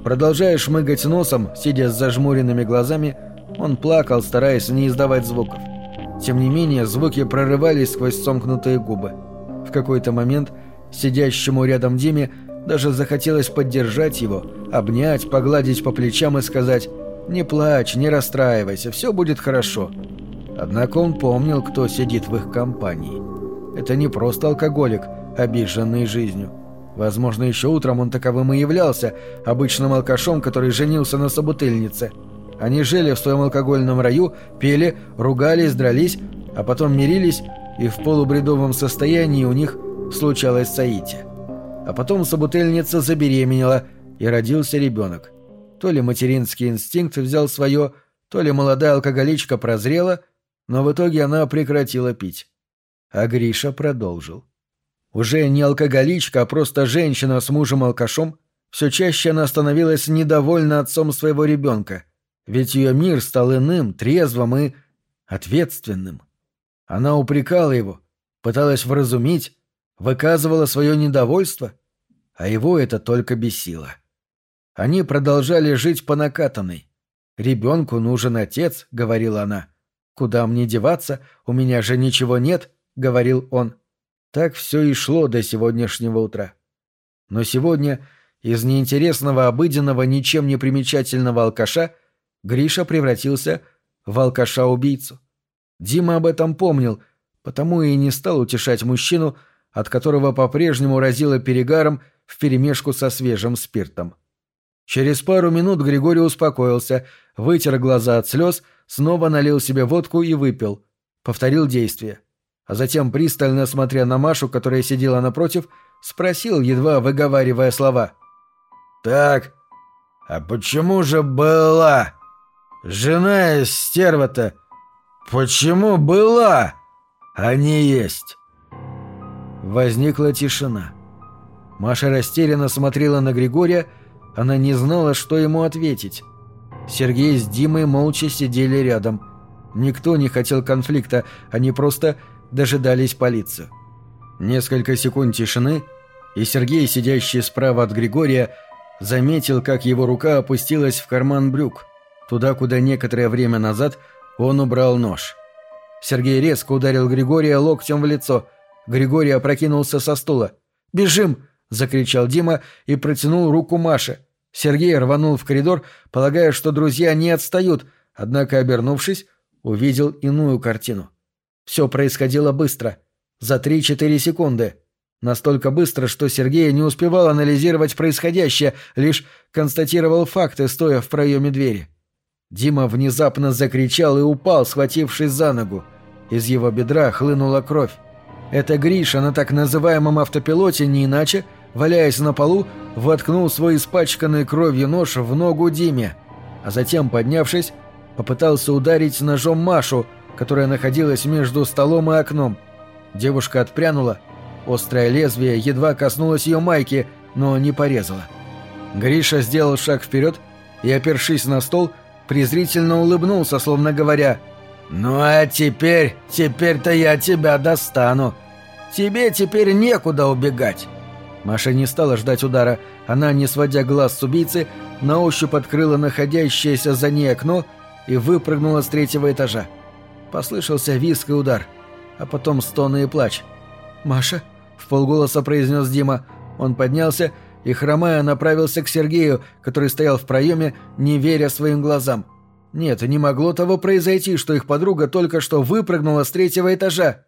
S3: Продолжая шмыгать носом, сидя с зажмуренными глазами, он плакал, стараясь не издавать звуков. Тем не менее, звуки прорывались сквозь сомкнутые губы. В какой-то момент сидящему рядом Диме даже захотелось поддержать его, обнять, погладить по плечам и сказать «Не плачь, не расстраивайся, все будет хорошо». Однако он помнил, кто сидит в их компании. Это не просто алкоголик, обиженный жизнью. Возможно, еще утром он таковым и являлся, обычным алкашом, который женился на собутыльнице. Они жили в своем алкогольном раю, пели, ругались, дрались, а потом мирились, и в полубредовом состоянии у них случалось соитие. А потом собутыльница забеременела, и родился ребенок. То ли материнский инстинкт взял свое, то ли молодая алкоголичка прозрела – но в итоге она прекратила пить. А Гриша продолжил. Уже не алкоголичка, а просто женщина с мужем-алкашом, все чаще она становилась недовольна отцом своего ребенка, ведь ее мир стал иным, трезвым и ответственным. Она упрекала его, пыталась вразумить, выказывала свое недовольство, а его это только бесило. Они продолжали жить по накатанной. «Ребенку нужен отец», — говорила она. «Куда мне деваться? У меня же ничего нет», — говорил он. Так все и шло до сегодняшнего утра. Но сегодня из неинтересного, обыденного, ничем не примечательного алкаша Гриша превратился в алкаша-убийцу. Дима об этом помнил, потому и не стал утешать мужчину,
S2: от которого по-прежнему разило перегаром вперемешку со свежим спиртом. Через пару минут Григорий успокоился, вытер глаза от слез, снова налил себе водку и выпил. Повторил действие. А затем, пристально смотря на Машу, которая сидела напротив, спросил, едва выговаривая слова.
S1: «Так, а почему же была? Жена стерва-то почему была, а не есть?»
S2: Возникла тишина. Маша растерянно смотрела на Григория, она не знала, что ему ответить. Сергей с Димой молча сидели рядом. Никто не хотел конфликта, они просто дожидались полицию. Несколько секунд тишины, и Сергей, сидящий справа от Григория, заметил, как его рука опустилась в карман брюк, туда, куда некоторое время назад он убрал нож. Сергей резко ударил Григория локтем в лицо. Григорий опрокинулся со стула. «Бежим!» — закричал Дима и протянул руку Маше. Сергей рванул в коридор, полагая, что друзья не отстают, однако, обернувшись, увидел иную картину. Все происходило быстро. За 3-4 секунды. Настолько быстро, что Сергей не успевал анализировать происходящее, лишь констатировал факты, стоя в проеме двери. Дима внезапно закричал и упал, схватившись за ногу. Из его бедра хлынула кровь. Это Гриша на так называемом автопилоте не иначе, валяясь на полу, воткнул свой испачканный кровью нож в ногу Диме, а затем, поднявшись, попытался ударить ножом Машу, которая находилась между столом и окном. Девушка отпрянула. Острое лезвие едва коснулось ее майки, но не порезало. Гриша сделал шаг вперед и, опершись на стол, презрительно улыбнулся, словно говоря «Ну а теперь, теперь-то я тебя достану. Тебе теперь некуда убегать». Маша не стала ждать удара. Она, не сводя глаз с убийцы, на ощупь открыла находящееся за ней окно и выпрыгнула с третьего этажа. Послышался виск и удар, а потом стоны и плач. «Маша?» — в полголоса произнес Дима. Он поднялся и, хромая, направился к Сергею, который стоял в проеме, не веря своим глазам. Нет, не могло того произойти, что их подруга только что выпрыгнула с третьего этажа.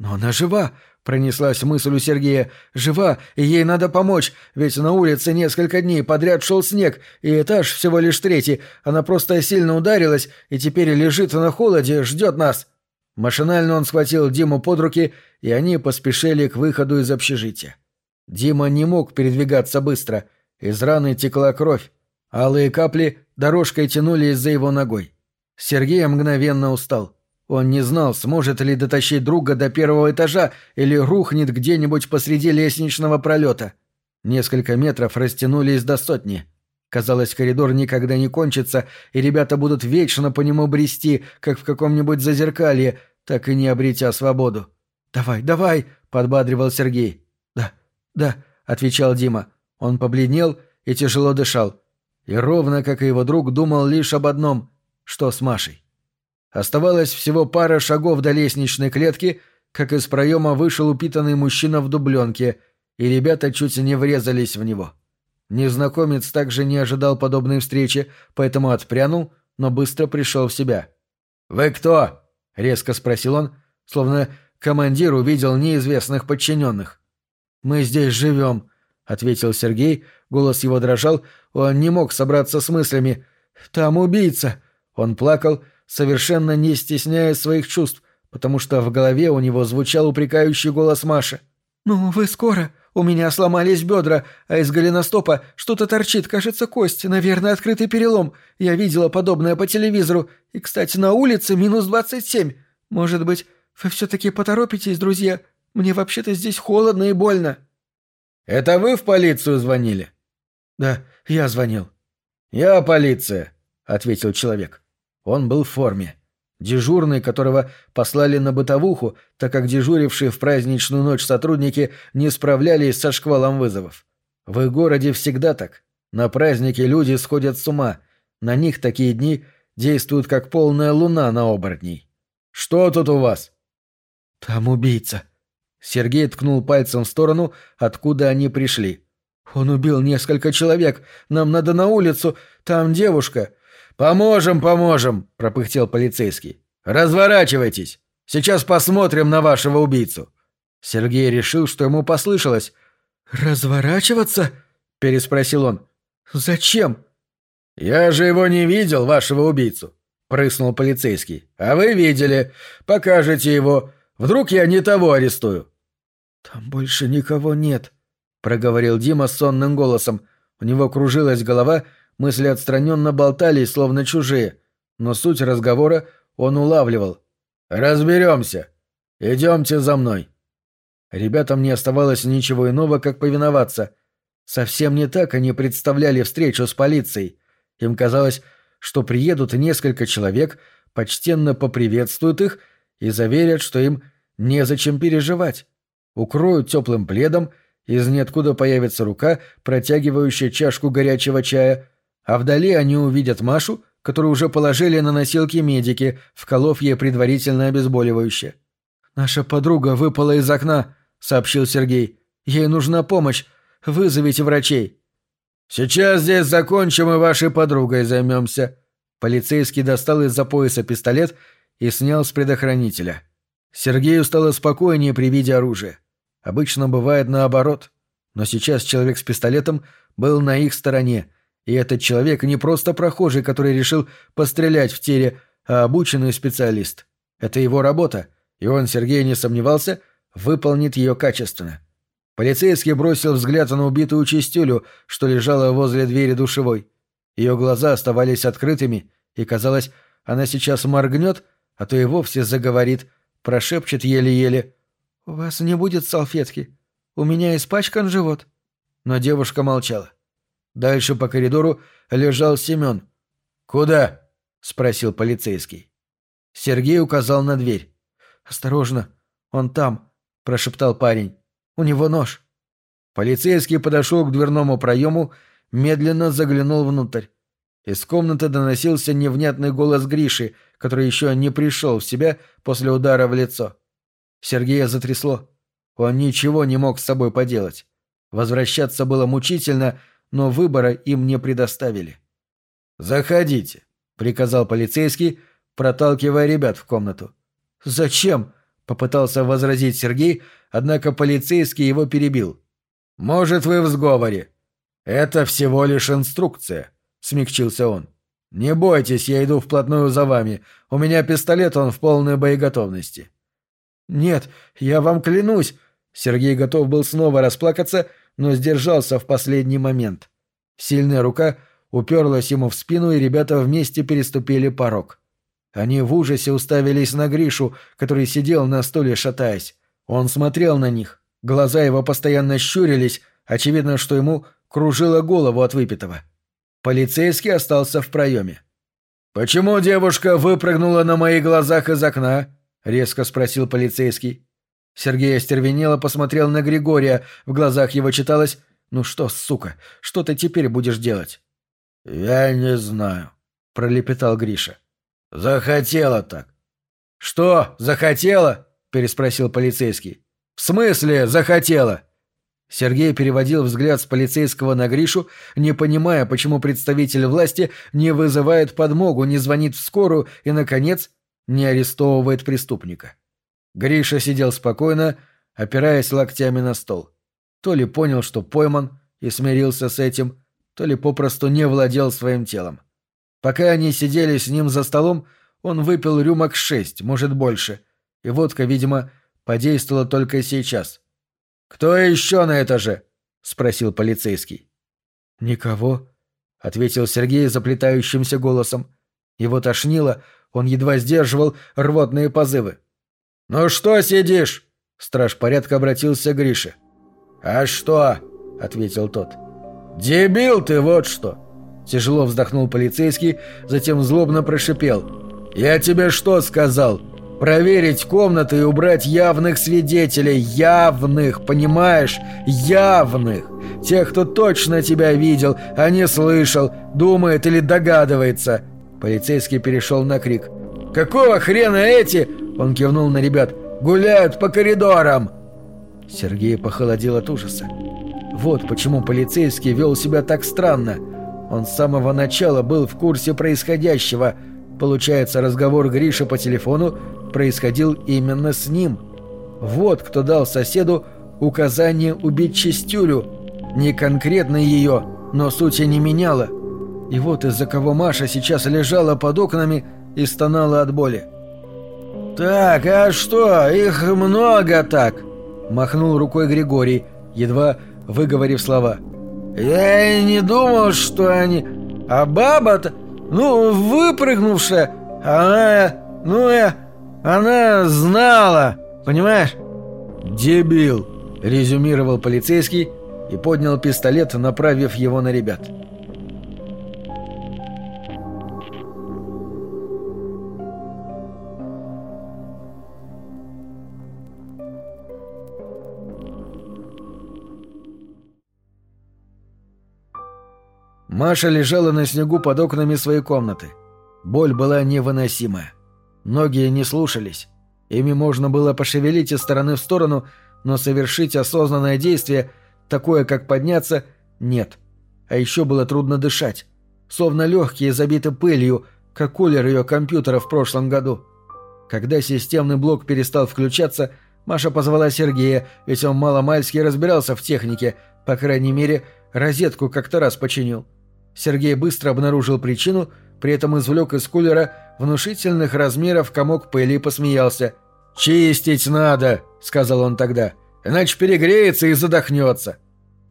S2: «Но она жива!» — пронеслась мысль у Сергея. «Жива, и ей надо помочь, ведь на улице несколько дней подряд шел снег, и этаж всего лишь третий. Она просто сильно ударилась и теперь лежит на холоде, ждет нас». Машинально он схватил Диму под руки, и они поспешили к выходу из общежития. Дима не мог передвигаться быстро. Из раны текла кровь. Алые капли дорожкой тянулись за его ногой. Сергей мгновенно устал. Он не знал, сможет ли дотащить друга до первого этажа или рухнет где-нибудь посреди лестничного пролета. Несколько метров растянулись до сотни. Казалось, коридор никогда не кончится, и ребята будут вечно по нему брести, как в каком-нибудь зазеркалье, так и не обретя свободу. «Давай, давай!» — подбадривал Сергей. «Да, да», — отвечал Дима. Он побледнел и тяжело дышал. И ровно, как и его друг, думал лишь об одном — что с Машей. Оставалось всего пара шагов до лестничной клетки, как из проема вышел упитанный мужчина в дубленке, и ребята чуть не врезались в него. Незнакомец также не ожидал подобной встречи, поэтому отпрянул, но быстро пришел в себя. «Вы кто?» — резко спросил он, словно командир увидел неизвестных подчиненных. «Мы здесь живем», — ответил Сергей, голос его дрожал, он не мог собраться с мыслями. «Там убийца!» Он плакал, совершенно не стесняя своих чувств, потому что в голове у него звучал упрекающий голос Маши. «Ну, вы скоро. У меня сломались бедра, а из голеностопа что-то торчит, кажется, кость, наверное, открытый перелом. Я видела подобное по телевизору. И, кстати, на улице минус двадцать семь. Может быть, вы все-таки поторопитесь, друзья? Мне вообще-то здесь холодно и больно».
S1: «Это вы в полицию звонили?»
S2: «Да, я звонил».
S1: «Я полиция», — ответил человек.
S2: Он был в форме. Дежурный, которого послали на бытовуху, так как дежурившие в праздничную ночь сотрудники не справлялись со шквалом вызовов. В их городе всегда так. На праздники люди сходят с ума. На них такие дни действуют как полная луна на оборотней. «Что тут у вас?» «Там убийца». Сергей ткнул пальцем в сторону, откуда они пришли. «Он убил несколько человек. Нам надо на улицу. Там девушка. «Поможем, поможем!» — пропыхтел полицейский. «Разворачивайтесь! Сейчас посмотрим на вашего убийцу!» Сергей решил, что ему послышалось.
S3: «Разворачиваться?» — переспросил он. «Зачем?»
S1: «Я же его не видел, вашего убийцу», — прыснул полицейский. «А вы видели. Покажете его. Вдруг я не того арестую».
S3: «Там больше никого нет», —
S2: проговорил Дима сонным голосом. У него кружилась голова, мысли отстраненно болтались, словно чужие. Но суть разговора он улавливал.
S1: «Разберемся. Идемте за мной».
S2: Ребятам не оставалось ничего иного, как повиноваться. Совсем не так они представляли встречу с полицией. Им казалось, что приедут несколько человек, почтенно поприветствуют их и заверят, что им незачем переживать. Укроют теплым пледом, из ниоткуда появится рука, протягивающая чашку горячего чая, а вдали они увидят Машу, которую уже положили на носилки медики, вколов ей предварительно обезболивающее. «Наша подруга выпала из окна», — сообщил Сергей. «Ей нужна помощь. Вызовите врачей».
S1: «Сейчас здесь закончим и вашей подругой займемся».
S2: Полицейский достал из-за пояса пистолет и снял с предохранителя. Сергею стало спокойнее при виде оружия. Обычно бывает наоборот. Но сейчас человек с пистолетом был на их стороне, и этот человек не просто прохожий, который решил пострелять в теле, а обученный специалист. Это его работа, и он, Сергей, не сомневался, выполнит ее качественно. Полицейский бросил взгляд на убитую чистюлю, что лежала возле двери душевой. Ее глаза оставались открытыми, и, казалось, она сейчас моргнет, а то и вовсе заговорит, прошепчет еле-еле. «У вас не будет салфетки. У меня испачкан живот». Но девушка молчала. Дальше по коридору лежал Семен.
S1: «Куда?»
S2: — спросил полицейский. Сергей указал на дверь. «Осторожно, он там», — прошептал парень. У него нож. Полицейский подошел к дверному проему, медленно заглянул внутрь. Из комнаты доносился невнятный голос Гриши, который еще не пришел в себя после удара в лицо. Сергея затрясло. Он ничего не мог с собой поделать. Возвращаться было мучительно, но выбора им не предоставили.
S1: «Заходите», — приказал полицейский, проталкивая ребят в комнату.
S2: «Зачем?» — попытался возразить Сергей, однако полицейский его перебил.
S1: «Может, вы в сговоре. Это всего лишь инструкция», — смягчился он. «Не бойтесь, я иду вплотную за вами. У меня пистолет, он в полной боеготовности».
S2: «Нет, я вам клянусь!» Сергей готов был снова расплакаться, но сдержался в последний момент. Сильная рука уперлась ему в спину, и ребята вместе переступили порог. Они в ужасе уставились на Гришу, который сидел на стуле, шатаясь. Он смотрел на них. Глаза его постоянно щурились, очевидно, что ему кружило голову от выпитого. Полицейский остался в проеме.
S1: «Почему девушка выпрыгнула на моих глазах из окна?» — резко спросил полицейский.
S2: Сергей остервенело посмотрел на Григория, в глазах его читалось «Ну что, сука, что ты теперь будешь делать?»
S1: «Я не знаю», — пролепетал Гриша. «Захотела так».
S2: «Что, захотела?» — переспросил полицейский. «В смысле захотела?» Сергей переводил взгляд с полицейского на Гришу, не понимая, почему представитель власти не вызывает подмогу, не звонит в скорую и, наконец, не арестовывает преступника. Гриша сидел спокойно, опираясь локтями на стол. То ли понял, что пойман, и смирился с этим, то ли попросту не владел своим телом. Пока они сидели с ним за столом, он выпил рюмок шесть, может больше, и водка, видимо, подействовала только сейчас. «Кто еще на этаже?» — спросил полицейский. «Никого», — ответил Сергей заплетающимся голосом. Его тошнило, он едва сдерживал рвотные позывы.
S1: «Ну что сидишь?»
S2: — страж порядка обратился к Грише.
S1: «А что?» — ответил тот. «Дебил ты, вот что!»
S2: Тяжело вздохнул полицейский, затем злобно прошипел.
S1: «Я тебе что сказал? Проверить комнаты и убрать явных свидетелей. Явных, понимаешь? Явных. Тех, кто точно тебя видел, а не слышал, думает или догадывается».
S2: Полицейский перешел на крик.
S1: «Какого хрена эти?» Он кивнул на ребят. «Гуляют по коридорам!»
S2: Сергей похолодел от ужаса. Вот почему полицейский вел себя так странно. Он с самого начала был в курсе происходящего. Получается, разговор Гриши по телефону происходил именно с ним. Вот кто дал соседу указание убить Чистюлю. Не конкретно ее, но сути не меняла. И вот из-за кого Маша сейчас лежала под окнами и стонала от боли. «Так, а что, их много так?» – махнул рукой Григорий, едва выговорив слова. «Я и не думал, что они... А баба-то, ну, выпрыгнувшая, она... ну, я... она знала, понимаешь?» «Дебил!» – резюмировал полицейский и поднял пистолет, направив его на ребят. Маша лежала на снегу под окнами своей комнаты. Боль была невыносимая. Ноги не слушались. Ими можно было пошевелить из стороны в сторону, но совершить осознанное действие, такое как подняться, нет. А еще было трудно дышать. Словно легкие забиты пылью, как кулер ее компьютера в прошлом году. Когда системный блок перестал включаться, Маша позвала Сергея, ведь он мало-мальски разбирался в технике, по крайней мере, розетку как-то раз починил. Сергей быстро обнаружил причину, при этом извлек из кулера внушительных размеров комок пыли и посмеялся. «Чистить надо», — сказал он тогда, — «иначе перегреется и задохнется».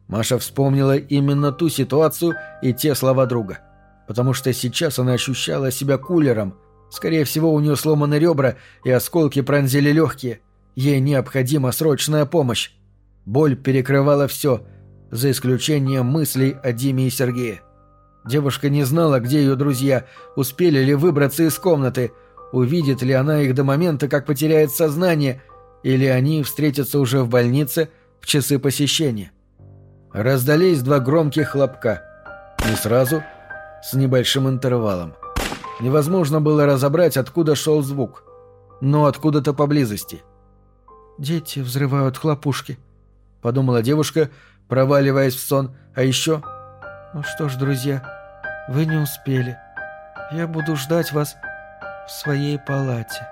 S2: Маша вспомнила именно ту ситуацию и те слова друга. Потому что сейчас она ощущала себя кулером. Скорее всего, у нее сломаны ребра и осколки пронзили легкие. Ей необходима срочная помощь. Боль перекрывала все, за исключением мыслей о Диме и Сергее. Девушка не знала, где ее друзья, успели ли выбраться из комнаты, увидит ли она их до момента, как потеряет сознание, или они встретятся уже в больнице в часы посещения. Раздались два громких хлопка. Не сразу, с небольшим интервалом. Невозможно было разобрать, откуда шел звук, но откуда-то поблизости. «Дети взрывают хлопушки», — подумала девушка, проваливаясь в сон, а еще ну что ж, друзья, вы не успели. Я буду ждать вас в своей палате.